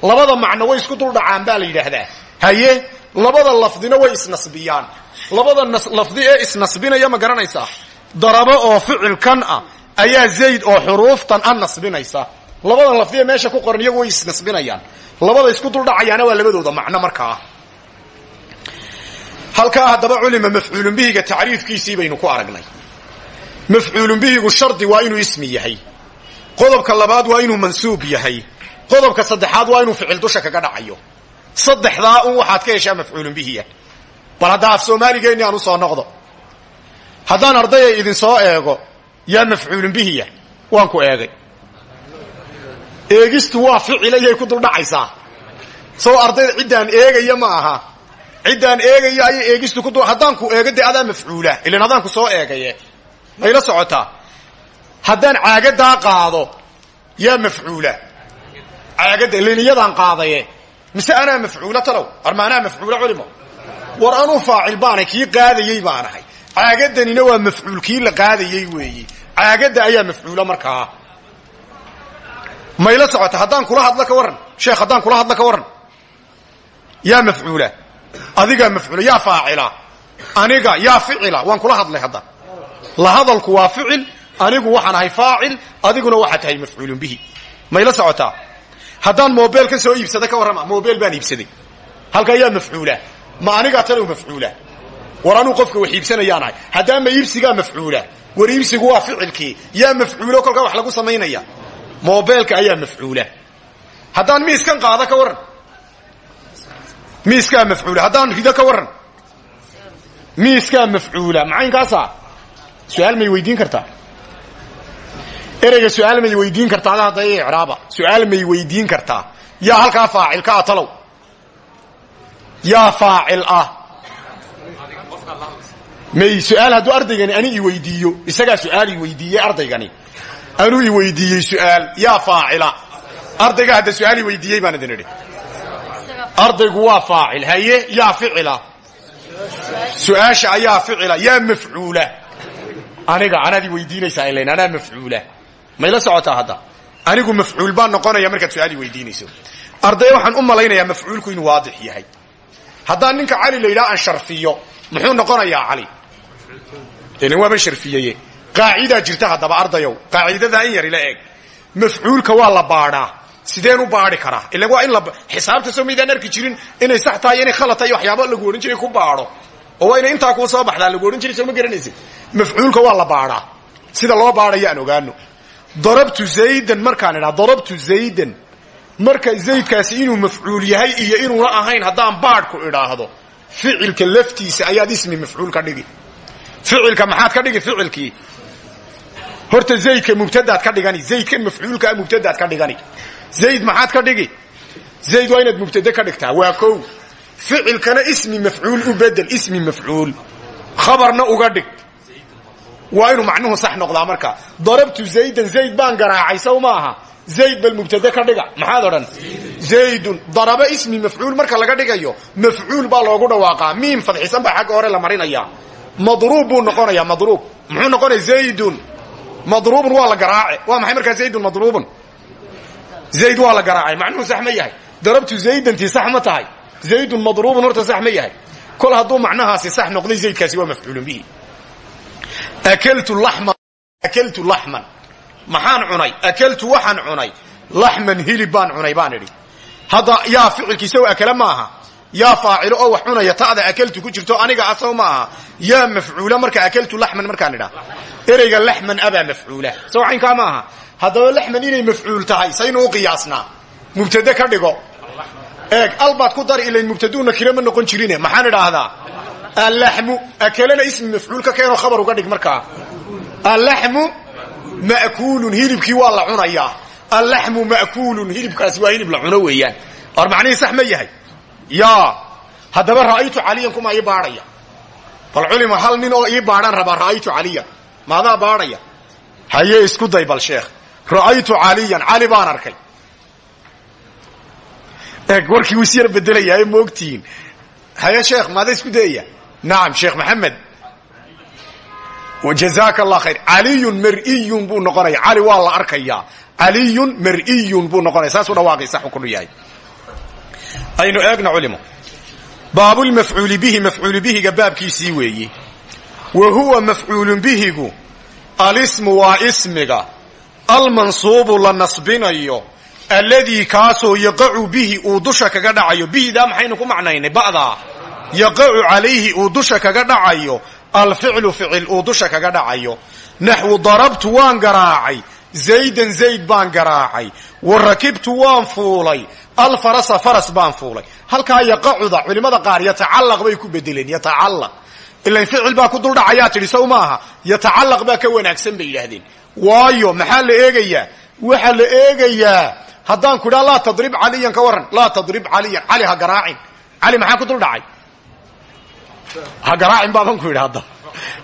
Labada macno way isku duldhacaan baa la yidhaahdaa. Haye labada lafdina way isnasbiyaan. Labada lafdi ee isnasbinaya ma garanaysaa. Darabo oo ficilkan ah ayaa zayd oo xuruuftan a nasbinaysa. Labada lafdi ee meesha ku qoran iyagu way isnasbinayaan. Labada isku duldhacayaana waa labadooda macno markaa halkaa haddaba culima mafcuulun bihiga tacriifkiisii baynu ku aragnay. Mafcuulun bihigu shardi waa inuu ismi yahay. Qodobka labaad waa inuu mansuub yahay. Qodobka saddexaad waa inuu ficil dusha kaga dhacayo. Saddexdaa un waxaad ka heshaa mafcuulun bihiya bal hadda af soomaaligeenni aan u soo noqdo. Haddaan ardaya idin soo eego yaa mafcuulun bihiya waan ku eegay. Eegistu waa ficilay ku duldhacaysaa sow ardayda ciddaan eegaya ma aha ciddaan eegayo ayay eegistu ku haddaan ku eego dee adaa mafcuula. Ilan hadaan ku soo eegaye mayla socotaa. Haddaan caagadaa qaado yaa mafcuula. Caagadda liniyadaan qaadaye mise anaa mafcuula talow? Arma mafcuula culimo war anuu faacil baanay kii qaadayey caagadanina waa mafcuul la qaadayey weeyi. Caagadda ayaa mafcuula markaa. Mayla socota haddaan kula hadlo ka warran. Sheekh haddaan kula hadlo ka warran. Yaa mafcuula adigaa mafcuula yaa faacila. Aniga yaa ficila. Waan kula hadlay hadda. La hadalku waa ficil anigu waxaan ahay faacil adiguna waxaad tahay mafcuulun bihi. Mayla socotaa haddaan mobel ka soo iibsada ka warrama mobel baan iibsaday. Halkaa yaa mafcuula. Ma anigaa talow mafcuula. War qofka wax iibsanayaan ahay. Haddaama iibsigaa mafcuula. War iibsigu waa ficilkii. Yaa mafcuulo kolkaa wax lagu samaynaya mobeelka ayaa mafcuula. Haddaan miiskan qaado ka warran miiskaa mafcuula. Haddaan rido ka warran. Miiskaa mafcuula. Macaynkaasa su'aal may weydiin kartaa ereyga su'aal may weydiin kartaa ada hadda icraaba. Su'aal may weydiin kartaa yaa halkaa faacilka ah talow. Yaa faacil ah. May su'aal hadduu ardaygani ani i weydiiyo. Isagaa su'aal i weydiiyey ardaygani. Anuu i weydiiyey su'aal. Yaa faacila. Ardayga hadda su'aal i weydiiyey baan idin idhi ardaygu waa faacil haye? Yaa ficila. Su'aasha ayaa ficila. Yaa mafcuula. Aniga anaad i weydiinaysaa ilayn anaa mafcuula. Mayla socotaa hadda? Anigu mafcuul baan noqonaya markaad su'aal i weydiinayso. Arday waxaan u malaynayaa mafcuulku inuu waadix yahay. Haddaan ninka cali la yidhaha aan sharfiyo muxuu noqonayaa cali? Ilan waaban sharfiyeye. Qaacidaa jirta haddaba ardayow. Qaacidadaa in yar ila eeg mafcuulka waa la baadhaa sideen u baadhi karaa ila waa in xisaabta soo arki jirin inay sax tahay inay khalad tahay waxyaaba lagu odhan jiray ku baadho oo waa inay intaa soo baxdaa lagu odhan jiray soo ma mafcuulka waa la baadhaa sida loo baadhayo aan ogaano. Darabtu zaydan markaan idhaa darabtu zaydan. Marka zaydkaasi inuu mafcuul yahay iyo inuuna ahayn haddaan baadhku idhaahdo ficilka laftiisa ayaad ismi mafcuul ka dhigi. Ficilka maxaad ka dhigi ficilkii horta zaydka mubtadaad ka dhigani zaydkan mafcuulkaa mubtadaad ka dhigani. Zayd maxaad ka dhigi? Zayd waa inaad ka dhigtaa. Waa kow. Ficilkana ismi mafcuul u bedel ismi mafcuul. Khabarna uga dhig. Waa macnuhu sax noqdaa marka. Darabtu zaydan zayd baan garaacay saw maaha zayd bal mubtade ka dhiga. Maxaad odhan? Zaydun daraba ismi mafcuul marka laga dhigayo mafcuul baa loogu dhawaaqaa. Miim fadxisan baa xagga hore la marinaya madruub buu noqonayaa madruub. Muxuu noqonaya zaydun madruubun waa la garaace waa maxay markaa zaydun madruubun? Zayd waa la garaacay. Macnuhu sax ma yahay. Darabtu zaydantii sax ma tahay. Zaydun madruubun horta sax ma yahay. Kol hadduu macnahaasi sax noqday zaydkaasi waa mafcuulun bihi. Akaltu laxman. Maxaan cunay? Akaltu waxaan cunay. Laxman hilib baan cunay baan yaa faacilo oo wax cunaya ta'da akaltu ku jirto aniga asaw ma aha. Yaa mafcuula marka akaltu laxman markaan idhaa. Ereyga laxman abaa mafcuula. Saw caynkaa ma aha. Inay mafcuul tahay saynu u qiyaasnaa. Ka dhigo. Eeg albaad ku dari ilayn mubtaduuna kira ma noqon jirine maxaan idhaahdaa? Allaxmu akalena ismi mafcuul ka keenoo khabar uga dhig markaa. Allaxmu ma'kuulun hilibkii waa la cunayaa. Allaxmu ma'kuulun hilibkaasi waa hilib la cuno weeyaan. Or macnihii yaa haddaba ra'aytu caliyan kuma ii baadhaya. Bal culima hal nin oo ii baadhaan rabaa ra'aytu caliyan maadaa baadhaya? Haye isku day bal sheekh. Ra'aytu caliyan cali baan arkay. Eeg warkii wuu is yar bedelayaa ma ogtihiin haye sheekh maada isku dayaya nacam sheekh maxamed. Jazaaka allah khayr. Caliyun mar'iyun buu noqonaya. Cali waa la arkayaa. Caliyun mar'iyun buu noqonaya. Saasuu dhawaaqay sax ukunu yahay aynu eegna culimo baabulmafcuuli bihi mafcuulu bihiga baabkiisii weeyi. Wa huwa mafcuulun bihigu alismu waa ismiga. Almansuubu la nasbinayo alladii kaasoo yaqacu bihi uu dusha kaga dhacayo. Bihidaa maxaynu ku macnaynay? Ba'daa yaqacu calayhi uu dusha kaga dhacayo. Alficlu ficil uu dusha kaga dhacayo. Naxwu darabtu waan garaacay zaydan zayd baan garaacay. Wa rakibtu waan fuulay. Alfarasa faras baan fuulay. Halkaa yaqacuda culimmada qaar yatacallaq bay ku bedeleen yatacallaq. Ilan ficil baa ku duldhacayaa tidhi sow maaha? Yatacallaq baa ka wanaagsan bay yidhaahdeen. Waayo maxaa la eegayaa? Waxaa la eegayaa haddaan ku idhaa laa tadrib caliyan ka warran. Laa tadrib caliyan. Cali ha garaacin. Ku duldhacay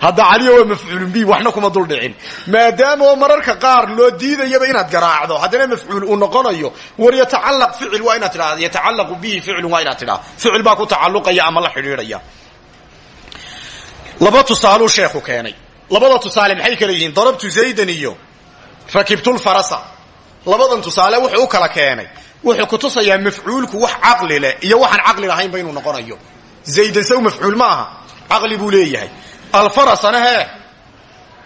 hadda caliya waa mafcuulun bi waxna kuma duldhicin maadaama oo mararka qaar loo diidayaba inaad garaacdo haddana mafcuul uu noqonayo war yatacallaq ficil waa inaad tidhahda yatacallaqu bihi ficilun waa inaad tidhahda ficil baa ku tacalluqaya ama la xidhiidhaya. Laba tusaaluu sheekhu keenay. Labada tusaale maxay kala yihiin? Darabtu zaydan iyo rakibtulfarasa labadan tusaale wuxuu kala keenay. Wuxuu ku tusayaa mafcuulku wax caqli leh iyo waxaan caqli lahaynba inuu noqonayo. Zaydan saw mafcuul ma aha. Buu leeyahay alfarasana hee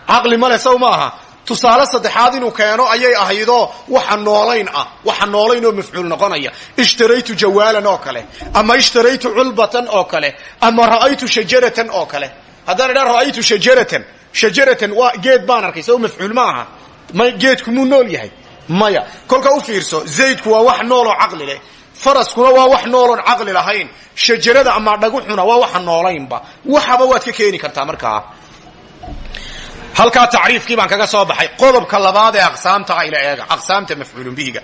caqli male saw ma aha. Tusaale saddexaad inuu keeno ayay ahaydoo waxa noolayn ah waxa noolayn oo mafcuul noqonaya. Ishtaraytu jawaalan oo kale ama ishtaraytu culbatan oo kale ama ra'aytu shajaratan oo kale. Haddaan idhaa ra'aytu shajaratan shajaratan waa geed baan arkay soo mafcuul ma geedku muu nool yahay? Maya. Kolka u fiirso zaydku waa wax nooloo caqli leh faraskuna waa wax nooloon caqli lahayn. Shajarada ama dhaguxuna waa waxa noolaynba. Waxaba waad ka keeni kartaa markaa halkaa tacriifkii baan kaga soo baxay. Qodobka labaad ee aqsaamta ayla eega. Aqsaamta mafcuulun bihiga.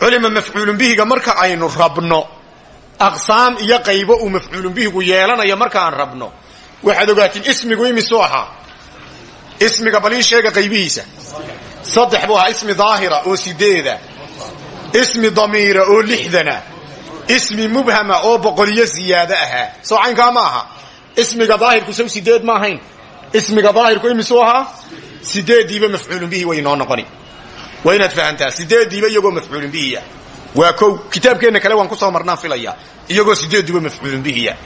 Culima mafcuulun bihiga marka aynu rabno. Aqsaam iyo qaybo uu mafcuulun bihigu yeelanayo markaan rabno. Waxaad ogaatiin ismigu imisuu ahaa. Ismiga balii sheega qaybihiisa. Saddex buu ahaa ismi daahira oo sideeda ismi damiira oo lixdana. Ismi mubhama oo boqoliyo ziyaado ahaa soo caynkaa ma aha. Ismiga daahirku sow sideed ma ahayn. Ismiga daahirku imisuu ahaa? Sideediiba mafcuulun bihi way noo noqoni. Waa inaad fahantaa. Sideediiba iyagoo mafcuulun bihiya. Waa kow kitaabkeenna kale waan ku soo marnaan filaya. Iyagoo sideediiba mafcuulun bihiya.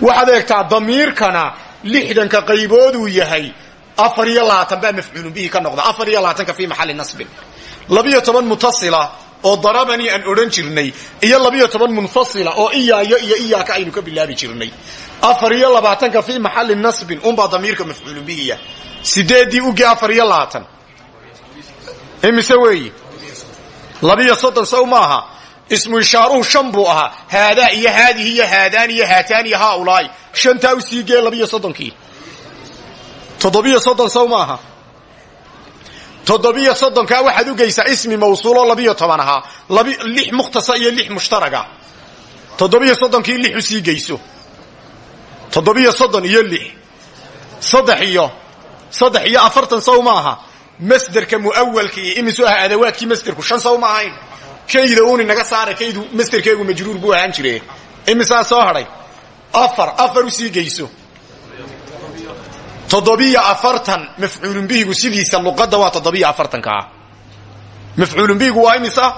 Waxaad eegtaa damiirkana lixdanka qaybooduu yahay. Afar iyo labaatan baa mafcuulun bihi ka noqda. Afar iyo labaatanka fii maxalli nasbin. Labiyo toban oo darabanii aan odhan jirnay iyo labiyo toban munfasila oo iyaayo iyo iyaaka aynu ka bilaabi jirnay. Afar iyo labaatanka fii maxalli nasbin unbaa damiirka mafcuulun bihiya sideedii uge afar iyo labaatan. Imise weeyi? Labiyo soddon sow maaha ismu ishaaruhu shan buu ahaa. Haadaa iyo haadihi iyo haadaan iyo haataan iyo haaulaai shantaa u sii gee labiyo soddonkii. Toddobiyo soddon toddobiyo soddonkaa waxaad u geysaa ismi mawsuuloo labiyo toban ahaa. Lix mukhtasa iyo lix mushtaraga. Toddobiyo soddonkii lix u sii geyso. Toddobiyo soddon iyo lix. Saddex iyo saddex iyo afartan sow maaha masderka muawalkii imisu aha adawaadkii masderku shan ma ahayn. Kayda uuni naga saara kaydu masderkeegu majruur buu ahaan jire imisaa soo hadhay afar afar u sii geyso toddobiyo afartan mafcuulun bihigu sidiisa luqadda waa toddobiyo afartankaa mafcuulun bihigu waa imisa?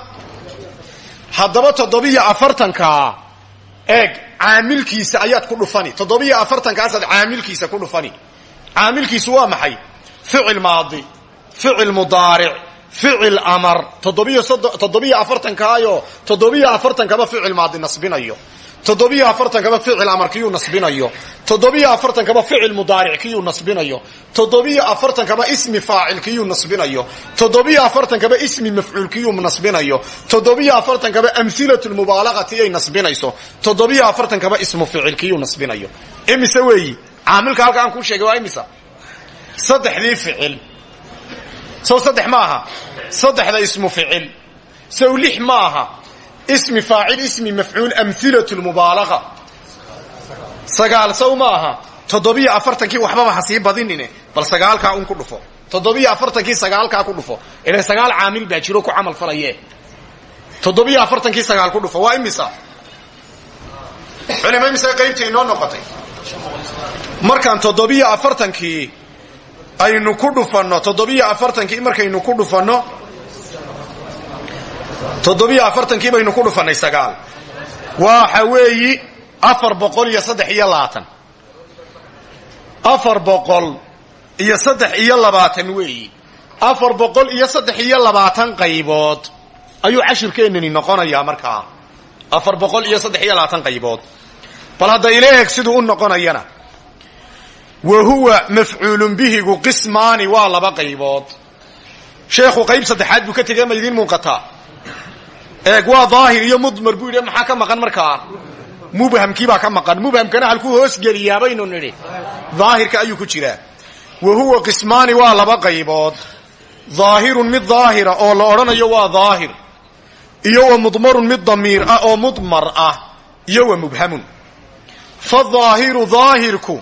Haddaba toddobiyo afartankaa eeg caamilkiisa ayaad ku dhufani. Toddobiyo afartankaasaad caamilkiisa ku dhufani. Caamilkiisu waa maxay? Ficil maadi ficil mudaaric ficil amar. Toddobiyo afartankaayo toddobiyo afartankaba ficil maadi nasbinayo toddobiyo afartankaba ficil amar kiyuu nasbinayo. toddobiyo afartankaba ficil mudaaric kiyuu nasbinayo. toddobiyo afartankaba ismi faacil kiyuu nasbinayo. toddobiyo afartankaba ismi mafcuul kiyuu nasbinayo. toddobiyo afartankaba amhilatulmubaalaqati ay nasbinayso. toddobiyo afartankaba ismu ficil kiyuu nasbinayo. imise weeyi? caamilka halka aan kuu sheegay waa imisa? saddexdii ficil. sow saddex ma aha. saddexda ismu ficil. sow lix ma aha ismi faacil ismi mafcuul amhilat lmubaalaqa. Sagaal sow ma aha. Toddobiyo afartankii waxbaba ha sii badinine bal sagaalkaa un ku dhufo. Toddobiyo afartankii sagaalkaa ku dhufo. Ilan sagaal caamil baa jiro ku camal falaye. Toddobiyo afartankii sagaal ku dhufo waa imisa? Culima imisa qaybta inoo noqotay? Markaan toddobiyo afartankii aynu ku dhufanno toddobiyo afartankii markaynu ku dhufanno toddobiyo afartankii baynu ku dhufannay sagaal. Waxa weeyi afar boqol iyo saddex iyo labaatan. Afar boqol iyo saddex iyo labaatan weeyi. Afar boqol iyo saddex iyo labaatan qaybood. Ayuu cashirkeennani noqonayaa markaa afar boqol iyo saddex iyo labaatan qaybood. Bal hadda ila eeg siduu u noqonayana. Wa huwa mafcuulun bihigu qismaani waa laba qaybood. Sheekhu qayb saddexaad buu ka tegey ma muuqataa eeg waa daahir iyo mudmar buu yidhi maxaa ka maqan markaa mubhamkii baa ka maqan. Mubhamkana halkuu hoosgeliyaa baynu nidhi. Daahirka ayuu ku jiraa. Wa huwa qismaani waa laba qaybood. Daahirun mid daahira oo la odhanayo waa daahir. Iyo wa mudmarun mid damiir ah oo mudmar ah. Iyo wa mubhamun. Fa daahiru daahirku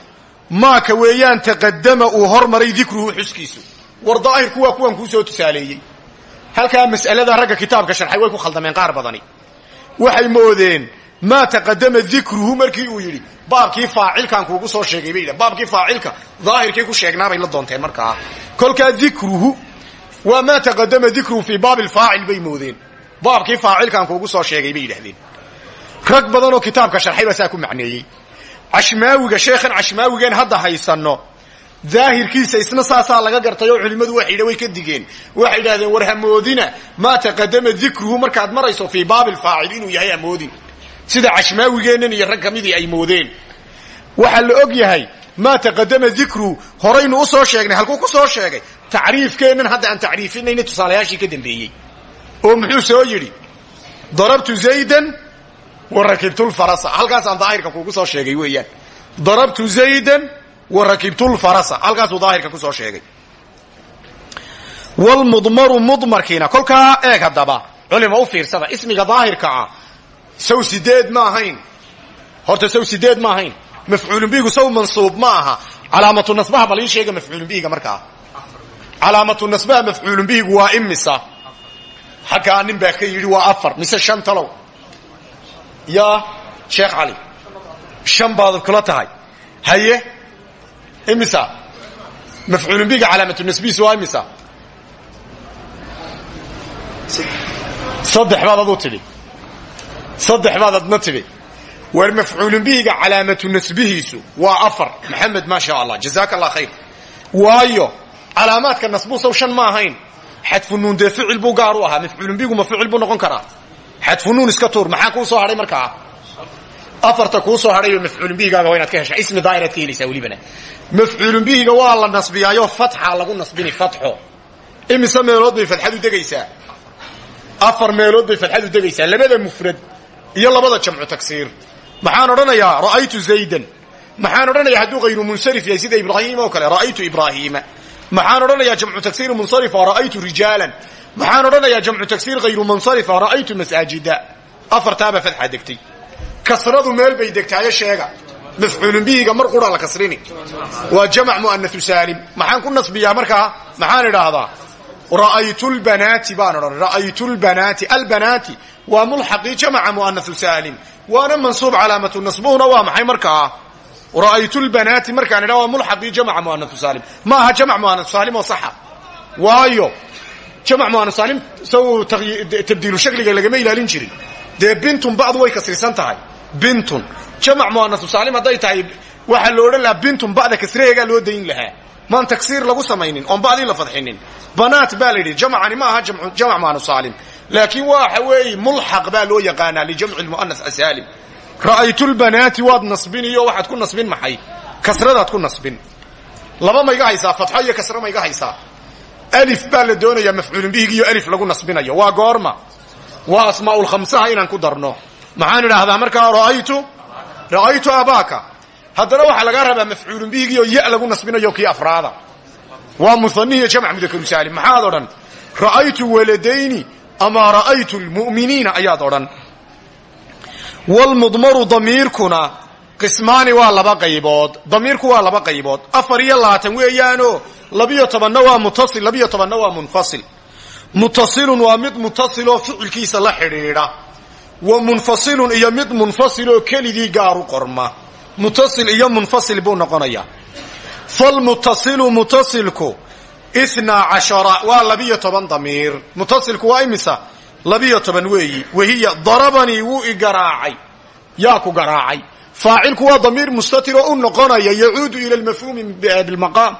maaka weeyaan taqadama uu hormaray dikruhu xuskiisu. War daahirku waa kuwan kuu soo tusaaleeyey halkaa mas'alada ragga kitaabka sharxay way ku khaldameen qaar badani. Waxay moodeen maa taqadama dikruhu markii uu yidhi baabkii faacilkan kuugu soo sheegay bay yidha baabkii faacilka daahirkii ku sheegnaabay la doonteen markaa kolkaa dikruhu waa maa taqadama dikruhu fii baabi lfaacil bay moodeen. Baabkii faacilkan kuugu soo sheegay bay yidhahdeen rag badan oo kitaabka sharxay baa saa ku macneeyey. Sheekhan cashmaawigeen hadda haysanno daahirkiisa isna saasaa laga gartay oo culimmadu waxay way ka digeen. Waxay idhahdeen war hamoodina maa taqadama dikruhu. Markaad marayso fii baabi lfaacil inuu yahay hamoodin sida cashmaawigeennan iyo rag kamidii ay moodeen. Waxaa la og yahay maa taqadama dikruhu horaynu u soo sheegnay halkuu ku soo sheegay tacriifkeennan hadda aan tacriifinayna tusaalayaashii ka dambeeyey. Oo muxuu soo yidhi darabtu zaydan wa rakibtulfarasa halkaasaan daahirka kuugu soo sheegay weeyaan. Darabtu zaydan wa rakibtulfarasa halkaasuu daahirka ku soo sheegay. Wlmudmaru mudmarkiina. Kolkaa eeg haddaba culima u fiirsada ismiga daahirka ah saw sideed ma ahayn. Horta saw sideed ma ahayn. Mafcuulun bihigu saw mansuub ma aha. Calaamatu nasbaha bal ii sheega mafcuulun bihiga markaa. Calaamatu nasbaha mafcuulun bihigu waa imisa xaggaa nin baa ka yidhi waa afar. Mise shan talow. Ya sheekh cali shan baad kula tahay. Haye imisa mafcuulun bihiga calaamatu nasbihiis waa imisa saddex baad aduu tidhi saddex baad adna tidhi war mafcuulun bihiga calaamatu nasbihiisu waa afar maxamed maa sha allah jazaaka allah khayr waayo calaamaadka nasbuu saw shan ma ahayn xadfu nuun dee ficil buu gaar u ahaa mafcuulun bihigu ma ficil buu noqon karaa xadfu nuun iska tuur maxaa kuu soo hadhay markaa afarta kuu soo hadhay mafcuulun bihigaaga waa inaad ka hesha ismi daa'iraad ka helaysaa welibana mafcuulun bihiga waa la nasbiyaayo fatxa lagu nasbini fatxo. Imise meelood bay fadxadu degaysaa? Afar meelood bay fadxadu degaysaa? Labada mufrad iyo labada jamcu tagsiir. Maxaan odhanayaa ra'aytu zaydan. Maxaan odhanayaa hadduu hayru munsarif yahay sida ibraahim oo kale ra'aytu ibraahiima maxaan odhanayaa jamcu tagsiir munsarifa ra'aytu rijaalan. Maxaan odhanayaa jamcu tagsiir hayru munsarifa ra'aytu masaajida afartaaba fadxa degtay kasradu meel bay degtaayo sheega. Mafcuulun bihiga mar qura la kasrini. Waa jamc mu'anau saalim. Maxaan ku nasbiyaa markaa maxaan idhaahdaa? Ra'aytu lbanaati baan odhan. Ra'aytu lbanaati albanaati waa mulxaqii jamca mu'anau saalim. Waana mansuub calaamatu nasbuhuna waa maxay markaa ra'aytu lbanaati markaan idha waa mulxaqii jamca mu'anau saalim. Ma aha jamc mu'anau saalim oo saxa. Waayo jamc mu'anau saalim saw tabdiilu shakliga lagama ilaalin jirin. Dee bintun bacdu way kasrisan tahay bintun. Jamc mu'anau saalim hadday tahay waxaa lo odhan lahaa bintun bacda kasraheegaa loo dayn lahaa. Maan tagsiir lagu samaynin oon bacdii la fadxinin. Banaat baa la yidhi jamcani ma aha jamc mu'anau saalim laakiin waxa weeye mulxaq baa loo yaqaanaa lijamci mu'anas asaalim ra'aytu lbanaati waad nasbin iyo waxaad ku nasbin maxay? Kasradaad ku nasbin. Laba mayga haysaa fatxo iyo kasre mayga haysaa. Alif baa la doonayaa mafcuulun bihigiiyo alif lagu nasbinayo. Waa goorma. Waa asmaa'ulkhamsaha inaan ku darno maxaan idhaahdaa markaa ra'aytu ra'aytu abaaka. Haddana waxaa lagaa rabaa mafcuulun bihigiioo ya lagu nasbinayo kii afraada. Waa muanihiyo jamc mudakaru saalim maxaad odhan ra'aytu waladayni ama ra'aytu lmu'miniina ayaad odhan. Wlmudmaru damiirkuna qismaani waa laba qaybood. Damiirku waa laba qaybood. Afar iyo labaatan weeyaano labiyo tobanna waa mutasil labiyo tobanna waa munfasil. Mutasilun waa mid mutasiloo ficilkiisa la xidhiidha wa munfasilun iyo mid munfasiloo keligii gaaru qorma. Mutasil iyo munfasil buu noqonayaa. Falmutasilu mutasilku ithnaa cashara waa labiyo toban damiir. Mutasilku waa imisa? Labiyo toban weeyi. Wahiya darabanii wuu i garaacay. Yaa ku garaacay. Faacilku waa damiir mustatir oo u noqonaya yacuudu ila lmafhuumi bilmaqaam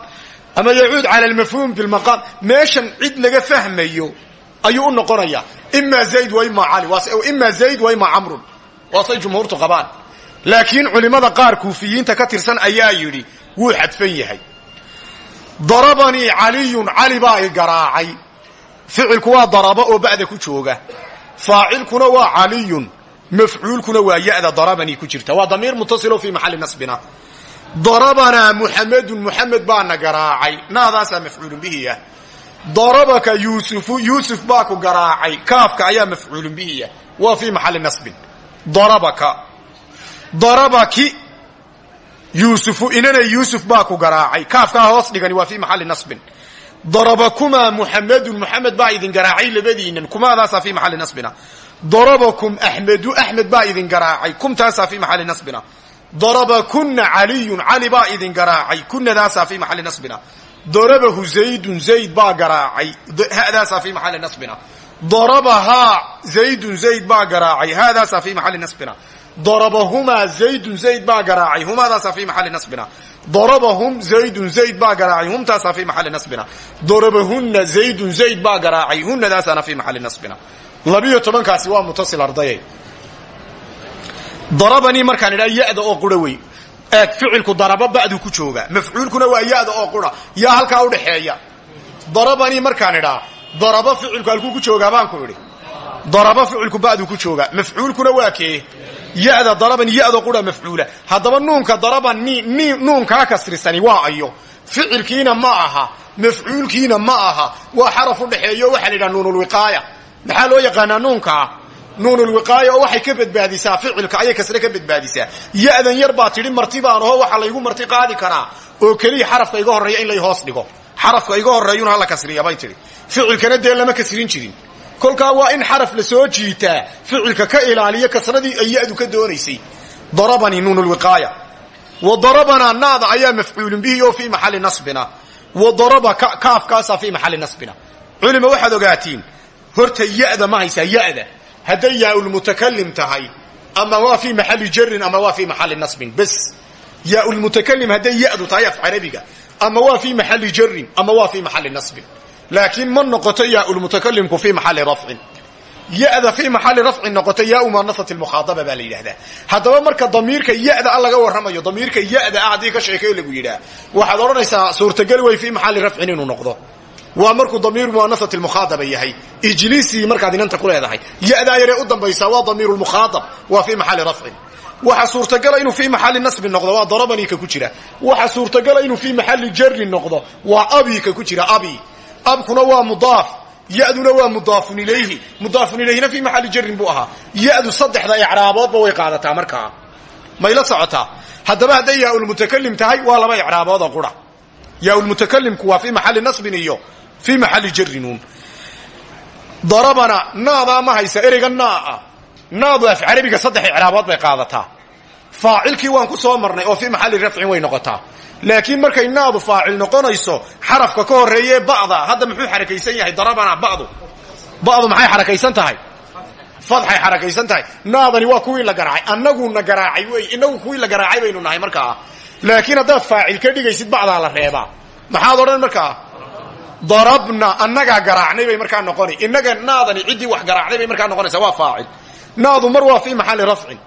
ama yacuud cala almafhuum bilmaqaam meeshan cid laga fahmayo ayuu u noqonaya. Ima zayd wa ima cali ima zayd wa ima camrun waasay jumhuurtu qabaan. Laakiin culimmada qaar kuufiyiinta ka tirsan ayaa yidhi wuu xadfan yahay. Darabanii caliyun cali baa i garaacay. Ficilku waa daraba oo ba'da ku jooga. Faacilkuna waa caliyun mafcuulkuna waa ya'da darabanii ku jirta. Waa damiir mutasilo fii maxalli nasbina. Darabanaa muxamedun muxamed baana garaacay. Naadaasaa mafcuulun bihi darabaka yuusufu yuusuf baa ku garaacay. Kaafka ayaa mafcuulun bihi ah waa fii maxalli nasbin. Darabaka. Darabaki yuusufu inana yuusuf baa ku garaacay. Kaafkaa hoos dhigani waa fii maxalli nasbin. Darabakumaa muxamedun muxamed baa idin garaacay labadiinan kumaadaasaa fii maxalli nasbina. Darabakum axmedu axmed baa idin garaacay. Kumtaasaa fii maxalli nasbina. Darabakuna caliyun. Cali baa idin garaacay. Kunadaasaa fii maxalli nasbina darabahu zaydun zayd baa garaacay. Hadaasaa fii maxalli nasbina. Darabahaa zaydun zayd baa garaacay. Haadaasaa fii maxalli nasbina. Darabahumaa zaydun zayd baa garaacay. Humaadaasaa fii maxalli nasbina. Darabahum zaydun zayd baa garaacay. Humtaasaa fii maxalli nasbina. Darabahunna zaydun zayd baa garaacay. Hunadaasaana fii maxalli nasbina. Labiyo tobankaasi waa mutasil ardayay darabanii markaan idhaa yada oo qura wey eeg ficilku daraba ba'du ku jooga. Mafcuulkuna waa yada oo qura. Yaa halkaa udhaxeeya darabanii markaan idhaa daraba ficilku halkuu ku joogaa baan ku idhi. Daraba ficilku ba'du ku jooga. Mafcuulkuna waa kee? Yada daraban yado qura mafcuula. Haddaba nuunka daraban nuunkaa kasrisani waa ayo. Ficilkiina ma aha. Mafcuulkiina ma aha. Waa xaraf udhaxeeyo waxaa la yidhaha nuunulwiqaaya maxaa loo yaqaanaa nuunkaa nuunulwiqaaya oo waxay ka badbaadisaa ficilka ayay kasre ka badbaadisaa. Ya-dan yar baa tidhi marti baan aho waxaa laygu marti qaadi karaa. Oo keliya xarafka iga horreeya in lay hoos dhigo. Xarafka iga horreeyuna hala kasriya bay tidhi. Ficilkana dee lama kasrin jirin. Kolkaa waa in xaraf la soo jiitaa ficilka ka ilaaliya kasradii ay ya-du ka doonaysay. Darabanii nuunulwiqaaya wa darabanaa naada ayaa mafcuulun bihi oo fii maxalli nasbina. Wa daraba kaafkaasaa hadday yaaulmutakalim tahay ama waa fii maxalli jarin ama waa fii maxalli nasbin. Bes yaaulmutakalim hadday yadu tahay af carabiga ama waa fii maxalli jarin ama waa fii maxalli nasbin. Laakiin ma noqoto yaaulmutakalimku fii maxalli rafcin. Yada fii maxalli rafcin noqoto yaa muanasat lmukhaadaba baa la yidhahdaa haddaba marka damiirka yada laga warramayo damiirka yada ah haddii ka sheekay lagu yidhaah waxaad odhanaysaa suurtagal wey fii maxalli rafcin inuu noqdo waa markuu damiiru muanasat lmukhaadaba yahay. Ijliisii markaad inanta ku leedahay. Yadaa yaree u dambaysaa waa damiiru lmukhaadab waa fii maxalli rafcin. Waxa suurtagala inuu fii maxalli nasbin noqdo waa darabanii ka ku jira. Waxa suurtagala inuu fii maxalli jarin noqdo waa abi ka ku jira abi. Abkuna waa mudaaf. Yaduna waa mudaafun ilayhi. Mudaafun ilayhina fii maxalli jarin buu ahaa. Yadu saddexda icraaboodba way qaadataa markaa. Mayla socotaa. Haddaba hadday yaaulmutakalim tahay waa laba icraabood oo qura. Yaaulmutakalimku waa fii maxalli nasbin iyo fii maxalli jarinuun darabana naadaa ma haysa ereyga naa naadu af carabiga saddex icraabood bay qaadataa faacilkii waan ku soo marnay oo fii maxalli rafcin way noqotaa laakiin markay naadu faacil noqonayso xarafka ka horeeye ba'da hadda muxuu xarakaysan yahay darabana ba'du ba'du maxay xarakaysan tahay fadxay xarakaysan tahay naadani waa kuwii la garaacay annaguna garaacay wey inagu kuwii la garaacay baynu nahay markaa laakiin haddaad faacil ka dhigaysid bacdaa la reebaa maxaad odhan darabna annagaa garaacnay bay markaa noqoni inaga naadani ciddii wax garaacday bay markaa noqonaysa waa faacil. Naadu mar waa fii maxalli rafcin.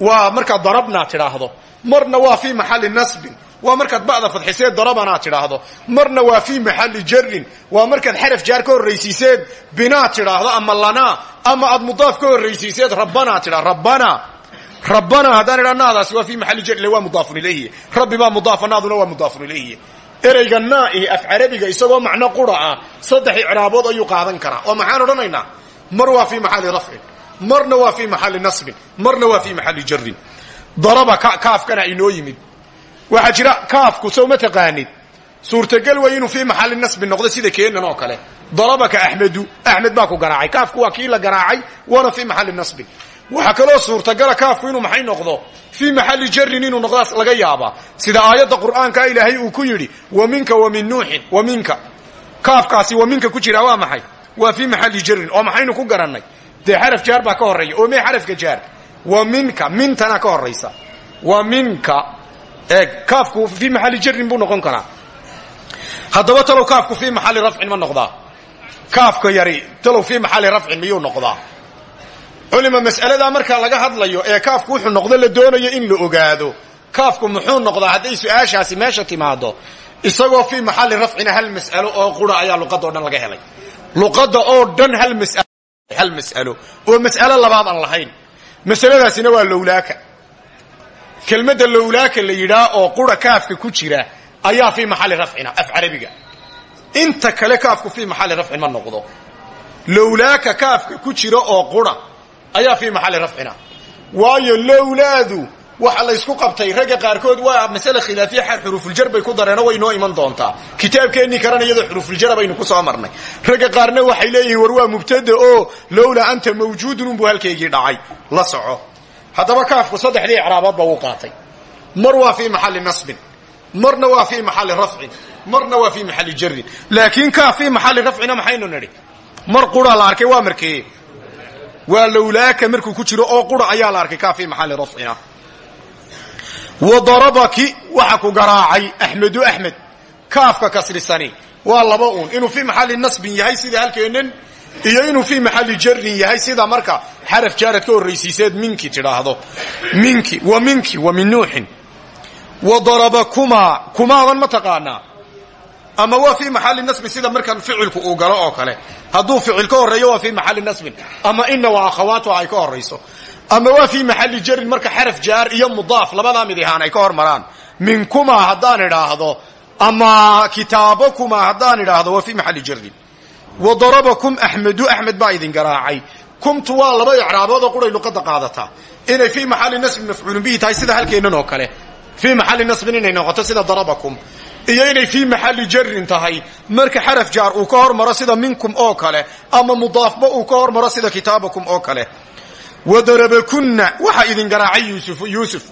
Waa markaad darabnaa tidhaahdo. Marna waa fii maxalli nasbin. Waa markaad ba'da fadxiseed darabanaa tidhaahdo. Marna waa fii maxalli jarin waa markaad xaraf jaar ka horraysiiseed binaa tidhaahdo ama lanaa ama aad mudaaf ka horraysiiseed rabbanaa tidha rabbana rabbana haddaan idhaa waa fii maxalli jarin waa mudaafun ilayhi. Rabbi baa mudaafa naaduna waa mudaafun ilayhi ereyga naa'ihi af carabiga isagoo macno qura ah saddex icraabood ayuu qaadan karaa. Oo maxaan odhanaynaa? Mar waa fii maxalli rafcin marna waa fii maxalli nasbin marna waa fii maxalli jarin daraba kaafkana inoo yimid. Waxaa jira kaafku sow ma taqaanid? Suurtagal way inuu fii maxalli nasbin noqdo sida keenan oo kale. Darabaka axmedu axmed baa ku garaacay. Kaafku waa kii la garaacay waana fii maxalli nasbin waxaa kaloo suurtagala kaafku inuu maxay noqdo? Fii maxalli jarin inuu noqdaas laga yaabaa sida aayadda qur'aanka ilaahay uu ku yidhi wa minka wa min nuuxin wa minka. Kaafkaasi wa minka ku jira waa maxay? Waa fii maxalli jarin oo maxaynu ku garannay. Dee xaraf jaar baa ka horreeya oo mee xarafka jaar? Wa minka mintana ka horraysa. Wa minka eeg kaafku fii maxalli jarin buu noqon karaa. Haddaba talow kaafku fii maxalli rafcin ma noqdaa? Kaafka yari talow fii maxalli rafcin miyuu noqdaa culima mas'aladaa markaa laga hadlayo ee kaafku wuxuu noqdo la doonayo in la ogaado. Kaafku muxuu noqdaa hadday su'aashaasi meesha timaado isagoo fii maxalli rafcina hal mas'alo oo qura ayaa luqadda o dhan laga helay. Luqadda oo dhan hal mas'alo oo mas'alo labaad aan lahayn. Masaladaasina waa lowlaaka. Kelmadda lowlaaka la yidhaa oo qura kaafka ku jira ayaa fii maxalli rafcina af carabiga. Inta kale kaafku fii maxalli rafcin ma noqdo. Lowlaaka kaafka ku jira oo qura ayaa fii maxalli rafcina. Waayo lowlaadu waxa laysku qabtay ragga qaarkood waa masale khilaafiya xaal xuruufuljar bay ku dareeno way noo iman doontaa. Kitaabkeennii karana iyadoo xuruufuljar baynu ku soo marnay. Ragga qaarna waxay leeyihiin war waa mubtada oo lowlaa anta mawjuudun unbuu halkaygii dhacay. La soco. Haddaba kaafku saddexdii icraaboodba wuu qaatay. Mar waa fii maxalli nasbin marna waa fii maxalli rafcin marna waa fii maxalli jarin laakiin kaaf fii maxalli rafcina maxaynu nidhi? Mar quraa la arkay waa waa lowlaaka markuu ku jiro oo qura ayaa la arkay kaa fii maxalli rafcina. Wa darabaki waxa ku garaacay axmedu axmed kaafka kasrisani. Waa laba uun. Inuu fii maxalli nasbin yahay sida halkeennan iyo inuu fii maxalli jarin yahay sida marka xaraf jaarad ka horraysiiseed minki tidhaahdo. Minki wa minki wa min nuuxin. Wa darabakumaa kumaadan ma taqaanaa ama waa fii maxalli nasbin sida markan ficilku uu galo oo kale. Hadduu ficil ka waa fii maxalli nasbin. Ama ina waa akhawaatuha ay ka horrayso ama waa fii maxalli jarin marka xaraf jaar iyo mudaaf labadaa mid ahaan ay ka hor maraan. Minkumaa haddaan idhaahdo ama kitaabakumaa haddaan idhaahdo waa fii maxalli jarin wa darabakum axmedu axmed baa idin garaacay. Waa laba icraabood oo quray luqadda qaadataa inay fii maxalli nasbin mafcuulun bihi tahay sida halkeennan kale. Fii maxalli nasbin inay noqoto sida darabakum iyo inay fii maxalli jarin tahay. Marka xaraf jaar uu ka hormaro sida minkum oo kale ama mudaafba uu ka hormaro sida kitaabakum oo kale. Wa darabakunna waxaa idin garaacay yuusuf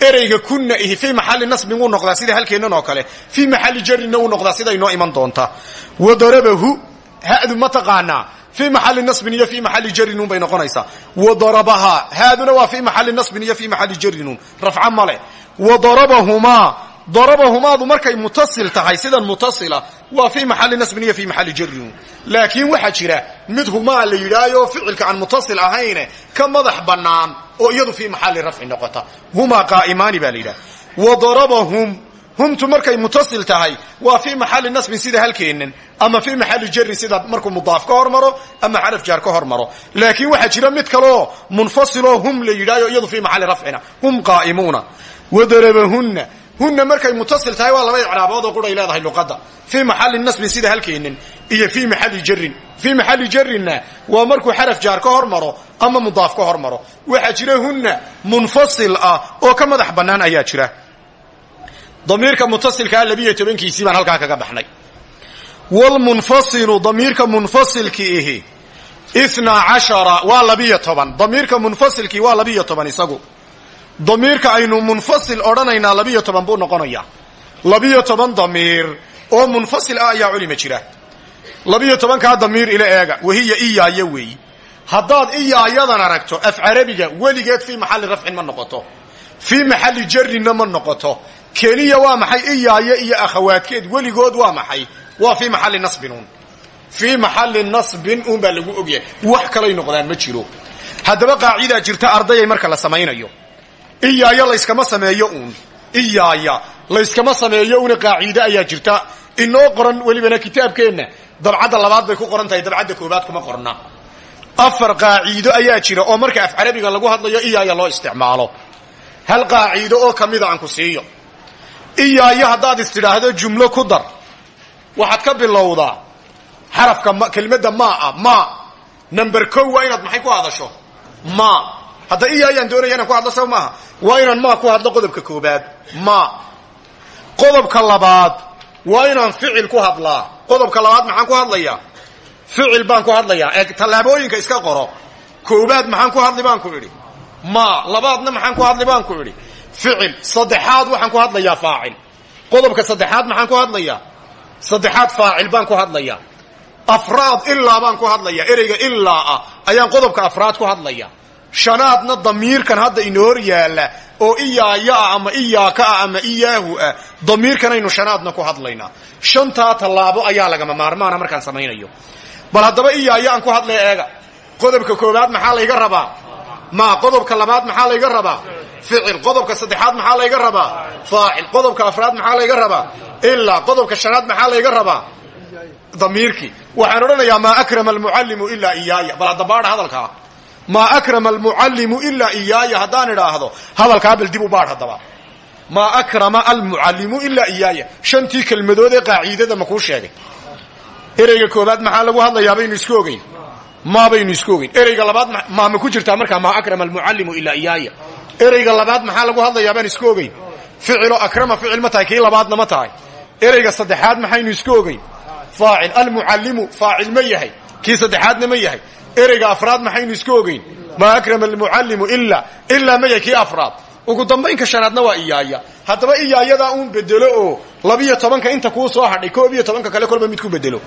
ereyga kunna ihi fii maxalli nasbin wuu noqdaa sida halkeennan kale. Fii maxalli jarinna wuu noqdaa sida inoo iman doonta. Wa darabahu hadu ma taqaanaa. Fii maxalli nasbin iyo fii maxalli jarinuun bay noqonaysaa. Wa darabahaa haaduna waa fii maxalli nasbin iyo fii maxalli jarinuun rafca male wa darabahumaa darabahumaadu markay mutasil tahay sidan mutasila waa fii maxalli nasbin iyo fii maxalli jarinuun laakiin waxaa jira mid humaa la yidhaayo ficilka aan mutasil ahayne ka madax bannaan oo iyadu fii maxalli rafci noqota. Humaa qaa'imaani baa la yidhaha wa darabahum humtu markay mutasil tahay waa fii maxalli nasbin sida halkeennan ama fii maxalli jarin sida markuu mudaaf ka hormaro ama xaraf jaar ka hormaro. Laakiin waxaa jira mid kaleoo hunna markay mutasil tahay waa laba icraabood oo quray leedahay luqadda. Fii maxalli nasbin sida halkeennan iyo fii maxalli jarin fii maxalli jarinna waa markuu xaraf jaar ka hormaro ama mudaaf ka hormaro. Waxaa jira hunna munfasil ah oo ka madax bannaan ayaa jira. Damiirka mutasilkaa labiyo tobankiisii baan halkaa kaga baxnay. Wlmunfasilu damiirka munfasilki ihi itnaa cashara waa labiyo toban. Damiirka munfasilkii waa labiyo toban isagu damiirka aynu munfasil odhanaynaa labiyo toban buu noqonayaa labiyo toban damiir oo munfasil ah ayaa culima jira. Labiyo tobankaa damiir ila eega wahiya iyaaya weeyi haddaad iyaayadan aragto af carabiga weligeed fii maxalli rafcin ma noqoto. Fii maxalli jarinna ma noqoto. Keliya waa maxay iyaaye iyo akhawaadkeed weligood waa maxay? Waa fii maxalli nasbin uun fii maxalli nasbin uun baa lagu ogyahay. Wax kalay noqdaan ma jiro. Haddaba qaacidaa jirta ardayay marka la samaynayo iyaaya layskama sameeyo uun. Iyaaya layskama sameeyo una qaaciide ayaa jirta. Inoo qoran welibana kitaabkeenna dabcadda labaad bay ku qoran tahay dabcadda koobaad kuma qorna. Afar qaaciido ayaa jira oo marka af carabiga lagu hadlayo iyaaya loo isticmaalo. Hal qaaciido oo kamida aan ku siiyo. Iyaayo haddaad istidhaahdo jumlo ku dar. Waxaad ka bilowdaa. Xarafka kelmadda maa ma. Number ko waa inaad maxay ku hadasho ma hadda iyaayaan doonaya inaan ku hadlo saba maaha. Waa inaan maa ku hadlo qodobka koobaad. Ma. Qodobka labaad waa inaan ficil ku hadlaa. Qodobka labaad maxaan ku hadlayaa? Ficil baan ku hadlayaa. Ee tallaabooyinka iska qoro. Koobaad maxaan ku hadli baan ku idhi? Ma. Labaadna maxaan ku hadli baan ku idhi? Ficil. Saddexaad waxaan ku hadlayaa faacil. Qodobka saddexaad maxaan ku hadlayaa? Saddexaad faacil baan ku hadlayaa. Afraad ilaa baan ku hadlayaa. Ereyga ilaa ah ayaan qodobka afraad ku hadlaya shanaadna damiirkan hadda inoo hor yaalla oo iyaaya ah ama iyaaka ah ama iyaahu ah damiirkanaynu shanaadna ku hadlaynaa shantaa tallaabo ayaa lagama maarmaana markaan samaynayo. Bal haddaba iyaaya aan ku hadlay eega. Qodobka koobaad maxaa layga rabaa? Ma qodobka labaad maxaa layga rabaa? Ficil. Qodobka saddexaad maxaa layga rabaa? Faacil. Qodobka afraad maxaa layga rabaa? Ilaa qodobka shanaad maxaa layga rabaa? Damiirkii. Waxaan odhanayaa maa akrama almucallimu ilaa iyaaya bal hadda baadha hadalkaa maa akrama almucallimu ilaa iyaaya haddaan idhaahdo hadalkaa bal dib u baadh haddaba. Maa akrama almucallimu ilaa iyaaya shantii kelmadood ee qaaciidada makuu sheegay. Ereyga koobaad maxaa lagu hadlayaa baynu isku ogeyn? Maa baynu isku ogeyn. Ereyga labaad maa ma ku jirtaa markaa maa akrama almucallimu ilaa iyaaya ereyga labaad maxaa lagu hadlayaa baan isku ogeyn? Ficilo akrama ficil ma tahay kii labaadna ma tahay. Ereyga saddexaad maxaynu isku ogeyn? Faacil. Almucallimu ma yahay. Kii saddexaadna ma yahay ereyga afraad maxaynu isku ogeyn? Maa akrama almucallimu ilaa ilaa ma yahay kii afraad. Ugu dambaynka shanaadna waa iyaaya. Haddaba iyaayadaa uun bedelo oo labiyo tobanka inta kuu soo hadhay koob iyo tobanka kale kolba mid ku bedelo.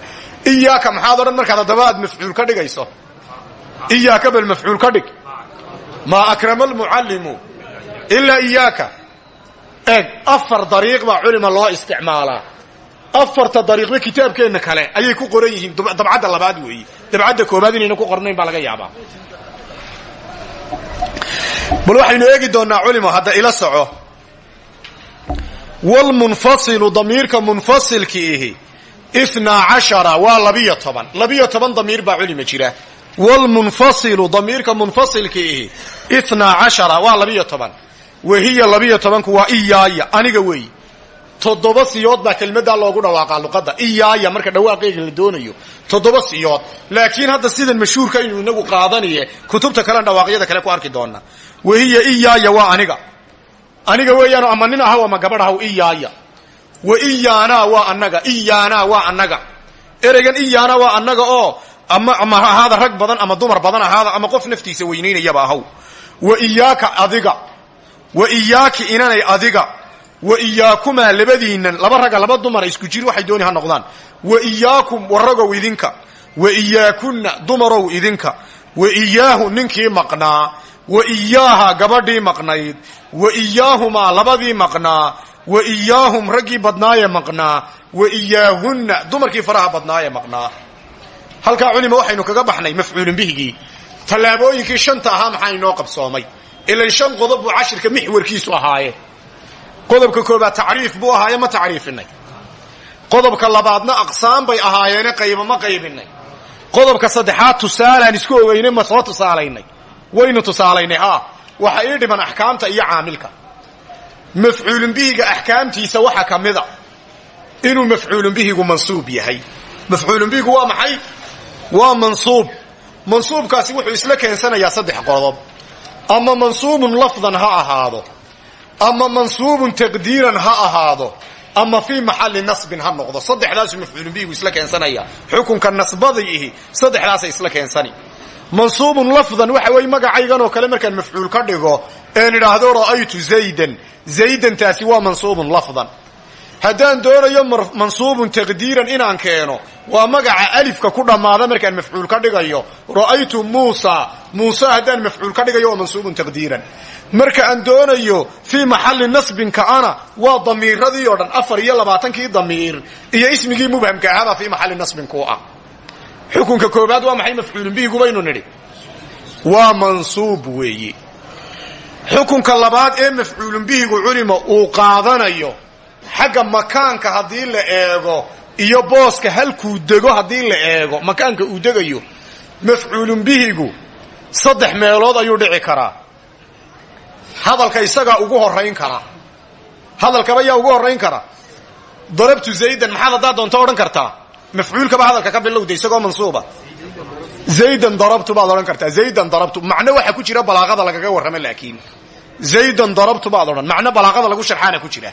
Iyaaka maxaad odhan markaad haddaba aad mafcuul ka dhigayso? Iyaaka bal mafcuul ka dhig. Maa akrama almucallimu ilaa iyaaka. Eeg afar dariiq baa culima loo isticmaalaa afarta dariiqba kitaabkeenna kale ayay ku qoran yihiin. Dabcadda labaad weeye dabcadda koobaad inayna ku qornayn baa laga yaabaa. Bal waxaynu eegi doonnaa culimo hadda ila soco. Wlmunfasilu damiirka munfasilki ihi ithnaa cashara waa labiyo toban. Labiyo baa culima jira. Wlmunfasilu damiirka munfasilki ihi ithnaa cashara waa labiyo toban. Wahiya labiyo tobanku waa iyaaya. Aniga weey toddoba siyood baa kelmaddaa loogu dhawaaqaa luqadda. Iyaaya marka dhawaaqeega la doonayo toddoba siyood. Laakiin hadda sidan mashhuurka aynu inagu qaadanaye kutubta kalean dhawaaqyada kale ku arki doona wahiya iyaaya waa aniga. Aniga weeyaano ama nin ahaw ama gabadh ahaw iyaaya wa iyaanaa waa annaga. Iyaanaa waa annaga. Ereygan iyaanaa waa annaga oo ama ama ahaada rag badan ama dumar badan ahaada ama qof naftiisa weynaynayaba ahaw. Wa iyaaka adiga. Wa iyaaki inanay adiga wa iyaakumaa labadiinnan laba raga laba dumara isku jir waxay dooni ha noqdaan. Wa iyaakum waragow idinka. Wa iyaakunna dumarow idinka. Wa iyaahu ninkii maqnaa. Wa iyaaha gabadhii maqnayd. Wa iyaahumaa labadii maqnaa. Wa iyaahum raggii badnaaye maqnaa. Wa iyaahunna dumarkii faraha badnaaye maqnaa. Halkaa culima waxaynu kaga baxnay mafcuulin bihigii. Tallaabooyinkii shanta ahaa maxaa inoo qabsoomay? Ilan shan qodob buu cashirka mixwarkiisu ahaaye qodobka koobaad tacriif buu ahaaye ma tacriifinay. Qodobka labaadna aqsaam bay ahaayeene qayba ma qaybinay. Qodobka saddexaad tusaalaan isku ogeyne ma soo tusaalaynay. Waynu tusaalaynay haa waxa ii dhiman axkaamta iyo caamilka. Mafcuulun bihiga axkaamtiisa waxa ka mida inuu mafcuulun bihigu mansuub yahay. Mafcuulun bihigu waa maxay? Waa mansuub. Mansuubkaasi wuxuu isla keensanayaa saddex qodob. Ama mansuubun lafdan ha ahaado ama mansuubun taqdiiran ha ahaado ama fii maxalli nasbin ha noqdo. Saddexdaasuu mafcuulun bihigu isla keensanaya. Xukunka nasbaday ihi saddexdaasay isla keensani. Mansuubun lafdan waxa weeye magacaygan oo kale markaan mafcuul ka dhigo een idhaahdo ra'aytu zaydan. Zaydantaasi waa mansuubun lafdan. Haddaan doonayo mansuubun taqdiiran inaan keeno waa magaca alifka ku dhammaada markaan mafcuul ka dhigayo. Ra'aytu muusa. Muuse haddaan mafcuul ka dhigayo waa mansuubun taqdiiran marka aan doonayo fii maxalli nasbin ka'ana waa damiiradii oo dhan afar iyo labaatankii damiir. Iyo ismigii mubhamka ahaabaa fii maxalli nasbin ku ah. Xukunka koobaad waa maxay mafcuulun bihigu baynu nidhi? Waa mansuub weeye xukunka labaad ee mafcuulun bihigu culima uu qaadanayo xagga makaanka haddii la eego iyo booska halkuu dego haddii la eego makaanka uu degayo mafcuulun bihigu saddex meelood ayuu dhici karaa hadalka isagaa ugu horayn kara. Hadalkaba yaa ugu horayn kara. Darabtu zaydan maxaad haddaad doonto odhan kartaa mafcuulkaba hadalka ka bilowda isagoo mansuuba. Zaydan darabtu baad odhan kartaa. Zaydan darabtu macno waxa ku jira balaaqada lagaga warramo laakiin. Zaydan darabtu baad odhan macno balaaqada lagu sharxaana ku jira.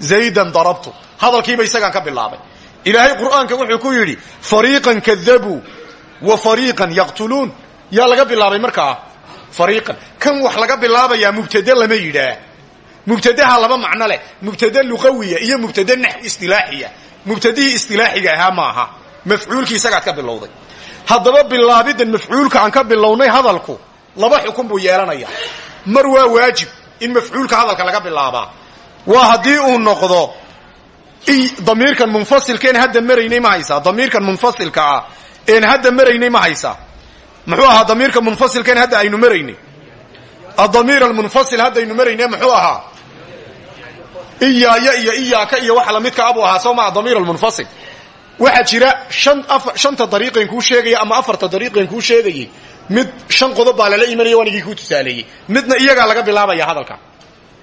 Zaydan darabtu hadalkiiba isagaan ka bilaabay. Ilaahay qur'aanka wuxuu ku yidhi fariiqan kadabuu wa fariiqan yaqtuluun. Yaa laga bilaabay markaa fariiqan. Kan wax laga bilaabayaa mubtade lama yidhaah mubtadaha laba macno leh. Mubtade luqawiya iyo mubtade nax istilaaxiya. Mubtadihii istilaaxiga ahaa ma aha mafcuulkii isagaad ka bilowday. Haddaba bilaabidan mafcuulka aan ka bilownay hadalku laba xukun buu yeelanaya mar waa waajib in mafcuulka hadalka laga bilaabaa. Waa haddii uu noqdo damiirkan munfasilkaen hadda maraynay ma haysaa. Damiirkan munfasilka ah een hadda maraynay ma haysaa muxuu ahaa damiirka munfasilkaen hadda aynu maraynay adamiir almunfasil haddaynu marayne muxuu ahaa? Iyaaya iyo iyaaka iyo waxa lamidka abuu ahaa soo maa damiir almunfasil. Waxaa jira shan shanta dariiqeen kuu sheegaya ama afarta dariiqeen kuu sheegayay. Mid shan qodob baa lala imanaya wanigii kuu tusaaleeyey midna iyagaa laga bilaabaya hadalka.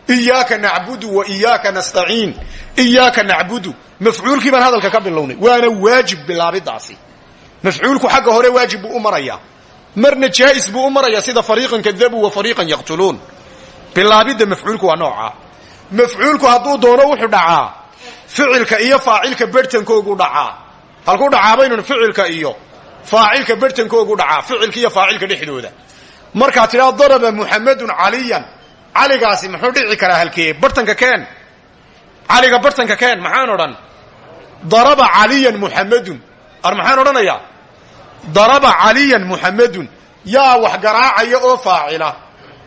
Iyaaka nacbudu wa iyaaka nastaciin. Iyaaka nacbudu. Mafcuulkii baan hadalka ka bilownay waana waajib bilaabidaasi mafcuulku xagga hore waajib buu u marayaa marna jaa'is buu u marayaa sida fariiqan kadabuu wa fariiqan yaqtuluun. Bilaabidda mafcuulku waa noocaa mafcuulku hadduu doono wuxuu dhacaa. Ficilka iyo faacilka berhtankoogu dhacaa. Halkuu dhacaa baynun ficilka iyo faacilka berhtankoogu dhacaa. Ficilka iyo faacilka dhexdooda. Markaad tidhaa daraba muxamedun caliyan. Caligaasi muxuu dhici karaa halkee? Bartanka keen. Caliga bartanka keen maxaan odhan? Daraba caliyan muxamedun ar maxaan odhanayaa daraba caliyan muxamedun yaa wax garaacaya oo faacila.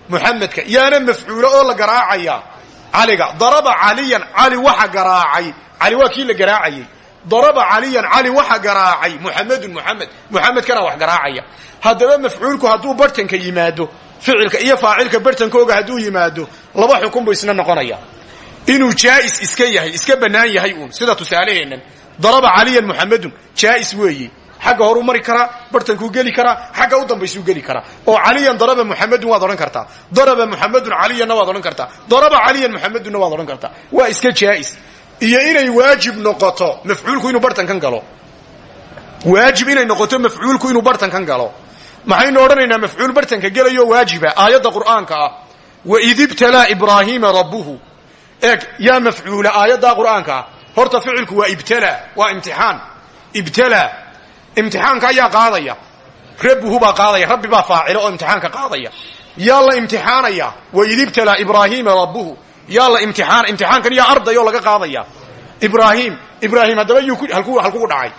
Muxamedka yaana mafcuulo oo la garaacaya. Caliga daraba caliyan cali waxa garaacay. Cali waa kii la garaacayey daraba caliyan cali waxa garaacay. Muxamedun muxamed muxamedkana wax garaacaya. Haddaba mafcuulku hadduu bartanka yimaado ficilka iyo faacilka bartankooga hadduu yimaado laba xukun buu isna noqonaya. Inuu jaa'is iska yahay iska bannaan yahay uun. Sida tusaaleheennan daraba caliyan muxamedun jaa'is weeye xagga horuu mari karaa bartankuu geli karaa xagga u dambaysuu geli karaa oo caliyan daraba muxamedun waad odhan kartaa. Daraba muxamedun caliyanna waad odhan kartaa. Daraba caliyan muxamedunna waad odhan kartaa. Waa iska jaa'is. Iyo inay waajib noqoto mafcuulku inuu bartankan galo. Waajib inay noqoto mafcuulku inuu bartankan galo. Maxaynu odhanaynaa mafcuul bartanka gelayo waajiba? Aayadda qur'aanka ah. Waid ibtalaa rabbuhu. Eeg yaa mafcuula aayaddaa qur'aanka ah. Horta ficilku waa ibtalaa waa imtixaan. Ibtalaa imtixaanka ayaa qaadaya. Rabbuhu baa qaadaya rabbi baa faacilo oo imtixaanka qaadaya. Yaa la imtixaanaya waid ibtalaa ibraahiima rabbuhu. Yaa la imtixaan imtixaankan yaa arday laga qaadaya. Ibraahim ibraahim haddaba halkugu dhacay.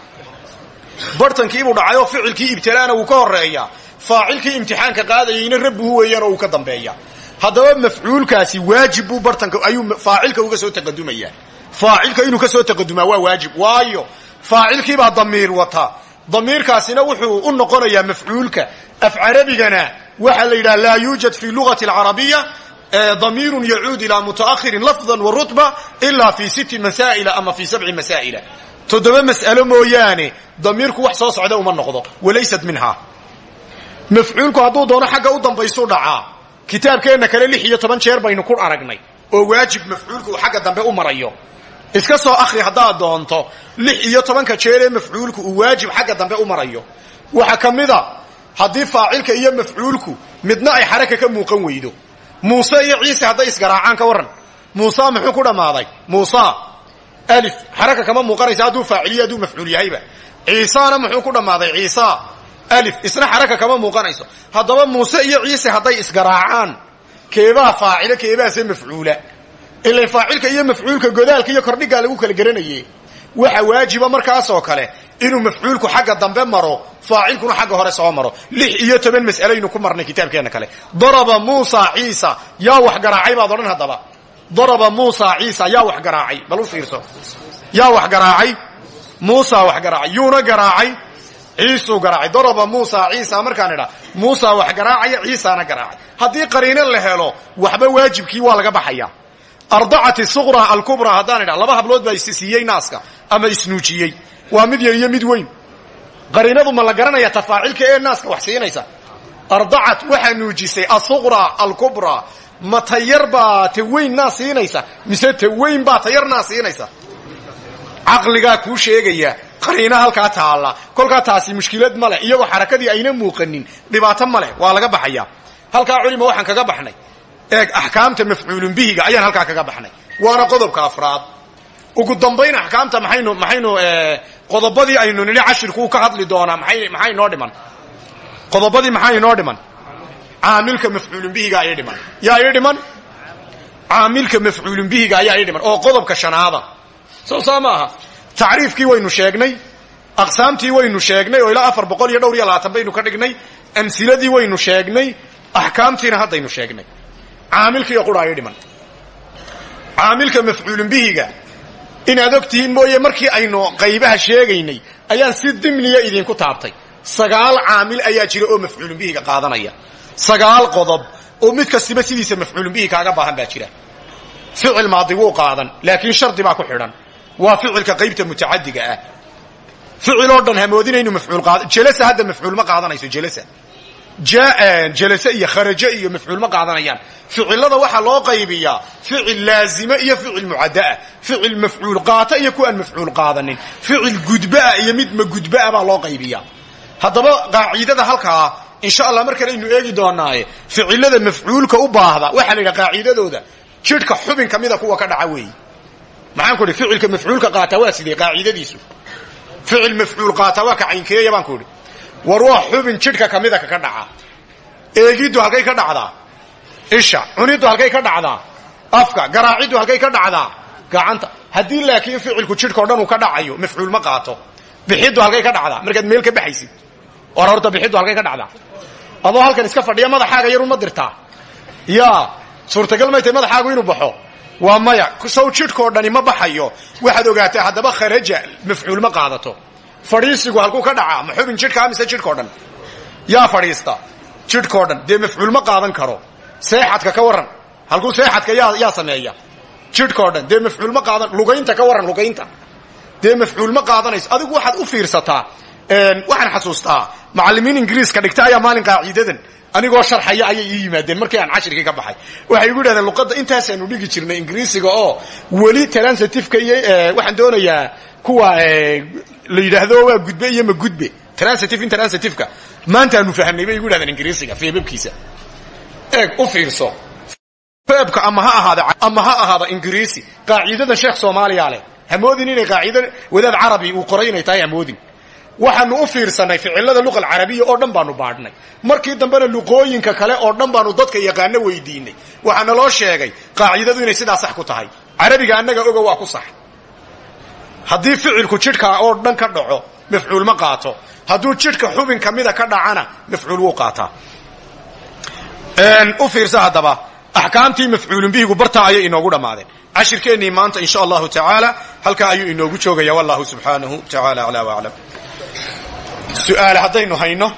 Bartankiibuu dhacay oo ficilkii ibtalaana wuu ka horeeyaa faacilkii imtixaanka qaadayayna rabbuhu weeyaan oo uu ka dambeeya. Haddaba mafcuulkaasi waajib buu bartanka ayuu faacilka uga soo taqadumaya faacilka inuu ka soo taqadumaa waa waajib. Waayo faacilkiibaa damiir wata damiirkaasina wuxuu u noqonayaa mafcuulka. Af carabigana waxaa la yidhaha laa yuujad fi lugati alcarabiya damiirun yacuud ilaa mutaahirin lafdan wa rutba ila fi siti masaa'ila ama fi sabci masaa'ila. Toddoba mas'alo mooyaane damiirku wax soo socda uma noqdo walaysat minhaa. Mafcuulku hadduu doono xagga u dambaysu dhacaa kitaabkeenna kale lix iyo toban jeer baynu ku aragnay oo waajib mafcuulku uu xagga dambe u marayo iska soo akhri haddaad doonto lix iyo tobanka jeer ee mafcuulku uu waajib xagga dambe u marayo. Waxaa ka mid a haddii faacilka iyo mafcuulku midna ay xaraka ka muuqan weydo. Muuse iyo ciise hadday isgaraacaan ka warran. Muuse muxuu ku dhammaaday? Muusa alif xaraka kama muuqanaysa hadduu faaciliyo hadduu mafcuul yahayba. Ciisana muxuu ku dhammaaday? Ciisa alif isna xaraka kama muuqanayso. Haddaba muuse iyo ciise hadday isgaraacaan keebaa faacilo keebaase mafcuula ilan faacilka iyo mafcuulka godaalka iyo kordhigaa lagu kala garanaye waxa waajiba markaasoo kale inuu mafcuulku xagga dambe maro faacilkuna xagga hore soo maro. Lix iyo toban mas'alaynu ku marnay kitaabkeenna kale. Daraba muusa ciisa yaa wax garaacay baad odhan haddaba. Daraba muusa ciisa yaa wax garaacay. Bal u fiirso. Yaa wax garaacay. Muusa wax garaacay. Yuuna garaacay. Ciisuu garaacay. Daraba muusa ciisa markaan idhaa muusa wax garaacaya ciisana garaacay. Haddii qariino la helo waxba waajibkii waa laga baxaya ardacati suqra alkubra haddaan idhaa laba hablood baa isisiiyey naaska ama isnuujiyey. Waa mid yar iyo mid weyn. Qariinadu ma la garanaya tafaacilka ee naaska wax siinaysa. Ardacat waxaa nuujisay asuqra alkubra ma tayar baa ta weyn naa siinaysa mise ta weyn baa tayar naa siinaysa? Caqligaa kuu sheegaya qariino halkaa taalla kolkaa taasi mushkilad ma leh iyagoo xarakadii ayna muuqanin dhibaato ma leh waa laga baxaya halkaa culima waxaan kaga baxnay eeg axkaamta mafcuulun bihiga ayaan halkaa kaga baxnay. Waana qodobka afraad. Ugu dambayn axkaamta maxaynu maxaynu qodobadii aynu nidhi cashirkuu ka hadli doonaa maxay maxay inoo dhiman? Qodobadii maxaa inoo dhiman? Caamilka mafcuulun bihiga ayay dhiman. Yaa ii dhiman? Caamilka mafcuulun bihiga ayaa ii dhiman. Oo qodobka shanaada. Soo saa ma aha. Tacriifkii waynu sheegnay aqsaamtii waynu sheegnay oo ilaa afar boqol iyo dhowr iyo labaatan baynu ka dhignay amsiladii waynu sheegnay axkaamtiina haddaynu sheegnay caamilkiiyo qura ayay dhiman. Caamilka mafcuulun bihiga inaad og tihiin mooye markii aynu qaybaha sheegaynay ayaan si dimniya idinku taabtay. Sagaal caamil ayaa jira oo mafcuulun bihiga qaadanaya. Sagaal qodob oo mid kastiba sidiisa mafcuulun bihi kaaga baahan baa jira. Ficil maadi wuu qaadan laakiin shardi baa ku xidhan. Waa ficilka qaybta mutacadiga ah. Ficil oo dhan hamoodina inuu mafcuul qaad jelasa hadda jelase iyo kharaje iyo mafcuul ma qaadanayaan. Ficilada waxaa loo qaybiyaa ficil laazime iyo ficil mucaddaah ficil mafcuul qaata iyo kuwaan mafcuul qaadanin. Ficil gudbaah iyo mid magudbaah baa loo qaybiyaa. Haddaba qaacidada halkaa insha allah mar kale aynu eegi doonaaye ficilada mafcuulka u baahda waxaa la yidhaha qaacidadooda jidhka xubin kamida kuwa ka dhaca weeyi. Maxaan ku idhi ficilka mafcuulka qaataa waa sidee qaacidadiisu? Ficil mafcuul qaataa waa ka caynkeeya baan war waa xubin jidhka kamida kaka dhaca. Eegiddu halkay ka dhacdaa isha cuniddu halkay ka dhacdaa afka garaaciddu halkay ka dhacdaa gacanta haddii laakiin ficilku jidhka o dhan uu ka dhacayo mafcuul ma qaato. Bixiddu halkay ka dhacdaa markaad meel ka baxaysid war horta bixiddu halkay ka dhacdaa adoo halkan iska fadhiya madaxaaga yar uma dirtaa ya suurtagal may tahay madaxaagu inuu baxo. Waa maya. Sow jidhkao dhani ma baxayo. Waxaad ogaataa haddaba kharaja mafcuul ma qaadato fadhiisigu halkuu ka dhacaa ma xubin jidhkaa mise jidhkao dhan? Yaa fadhiista jidhkao dhan dee mafcuul ma qaadan karo. Seexadka ka warran halkuu seexadka yaa sameeya. Jidhkao dhan dee mafcuul ma qaadan lugaynta ka warran lugaynta. Dee mafcuul ma qaadanayso adigu waxaad u fiirsataa waxaan xasuustaa macallimiin ingiriiska dhigta ayaa maalin qaaciidadan anigoo sharxaya ayay ii yimaadeen markii aan cashirkii ka baxay. Waxay igu yidhahdeen luqadda intaasaanu dhigi jirnay ingiriisiga oo weli transitifeka iyo waxaan doonayaa kuwa la yidhaahdo waa gudbe iyo ma gudbe. Transitive intransitiveka maantaanu fahamnay bay igu yidhahdeen ingiriisiga feebabkiisa. Eeg u fiirso. Feebka ama ha ahaada ama ha ahaada ingiriisi qaaciidada sheekh soomaaliya leh. Hamoodin inay qaaciida wadaad carabi uu qoray inay tahay hamoodin. Waxaanu u fiirsanay ficilada luqa alcarabiya oo dhan baanu baadhnay. Markii dambena luqooyinka kale oo dhan baanu dadka yaqaano weydiinay. Waxaana loo sheegay qaacidadu inay sidaa sax ku tahay. Carabiga annaga oga waa ku sax haddii ficilku jidhka oo dhan ka dhaco mafcuul ma qaato. Hadduu jidhka xubin kamida ka dhacana mafcuul wuu qaataa u fiirsa haddaba axkaamtii mafcuulun bihigu bartaa ayay inoogu dhammaadeen. Cashirkeennii maanta in sha allahu tacaala halkaa ayuu inoogu joogaya wallahu subxaanahu tacaala aclaa waclam su'aale haddaynu hayno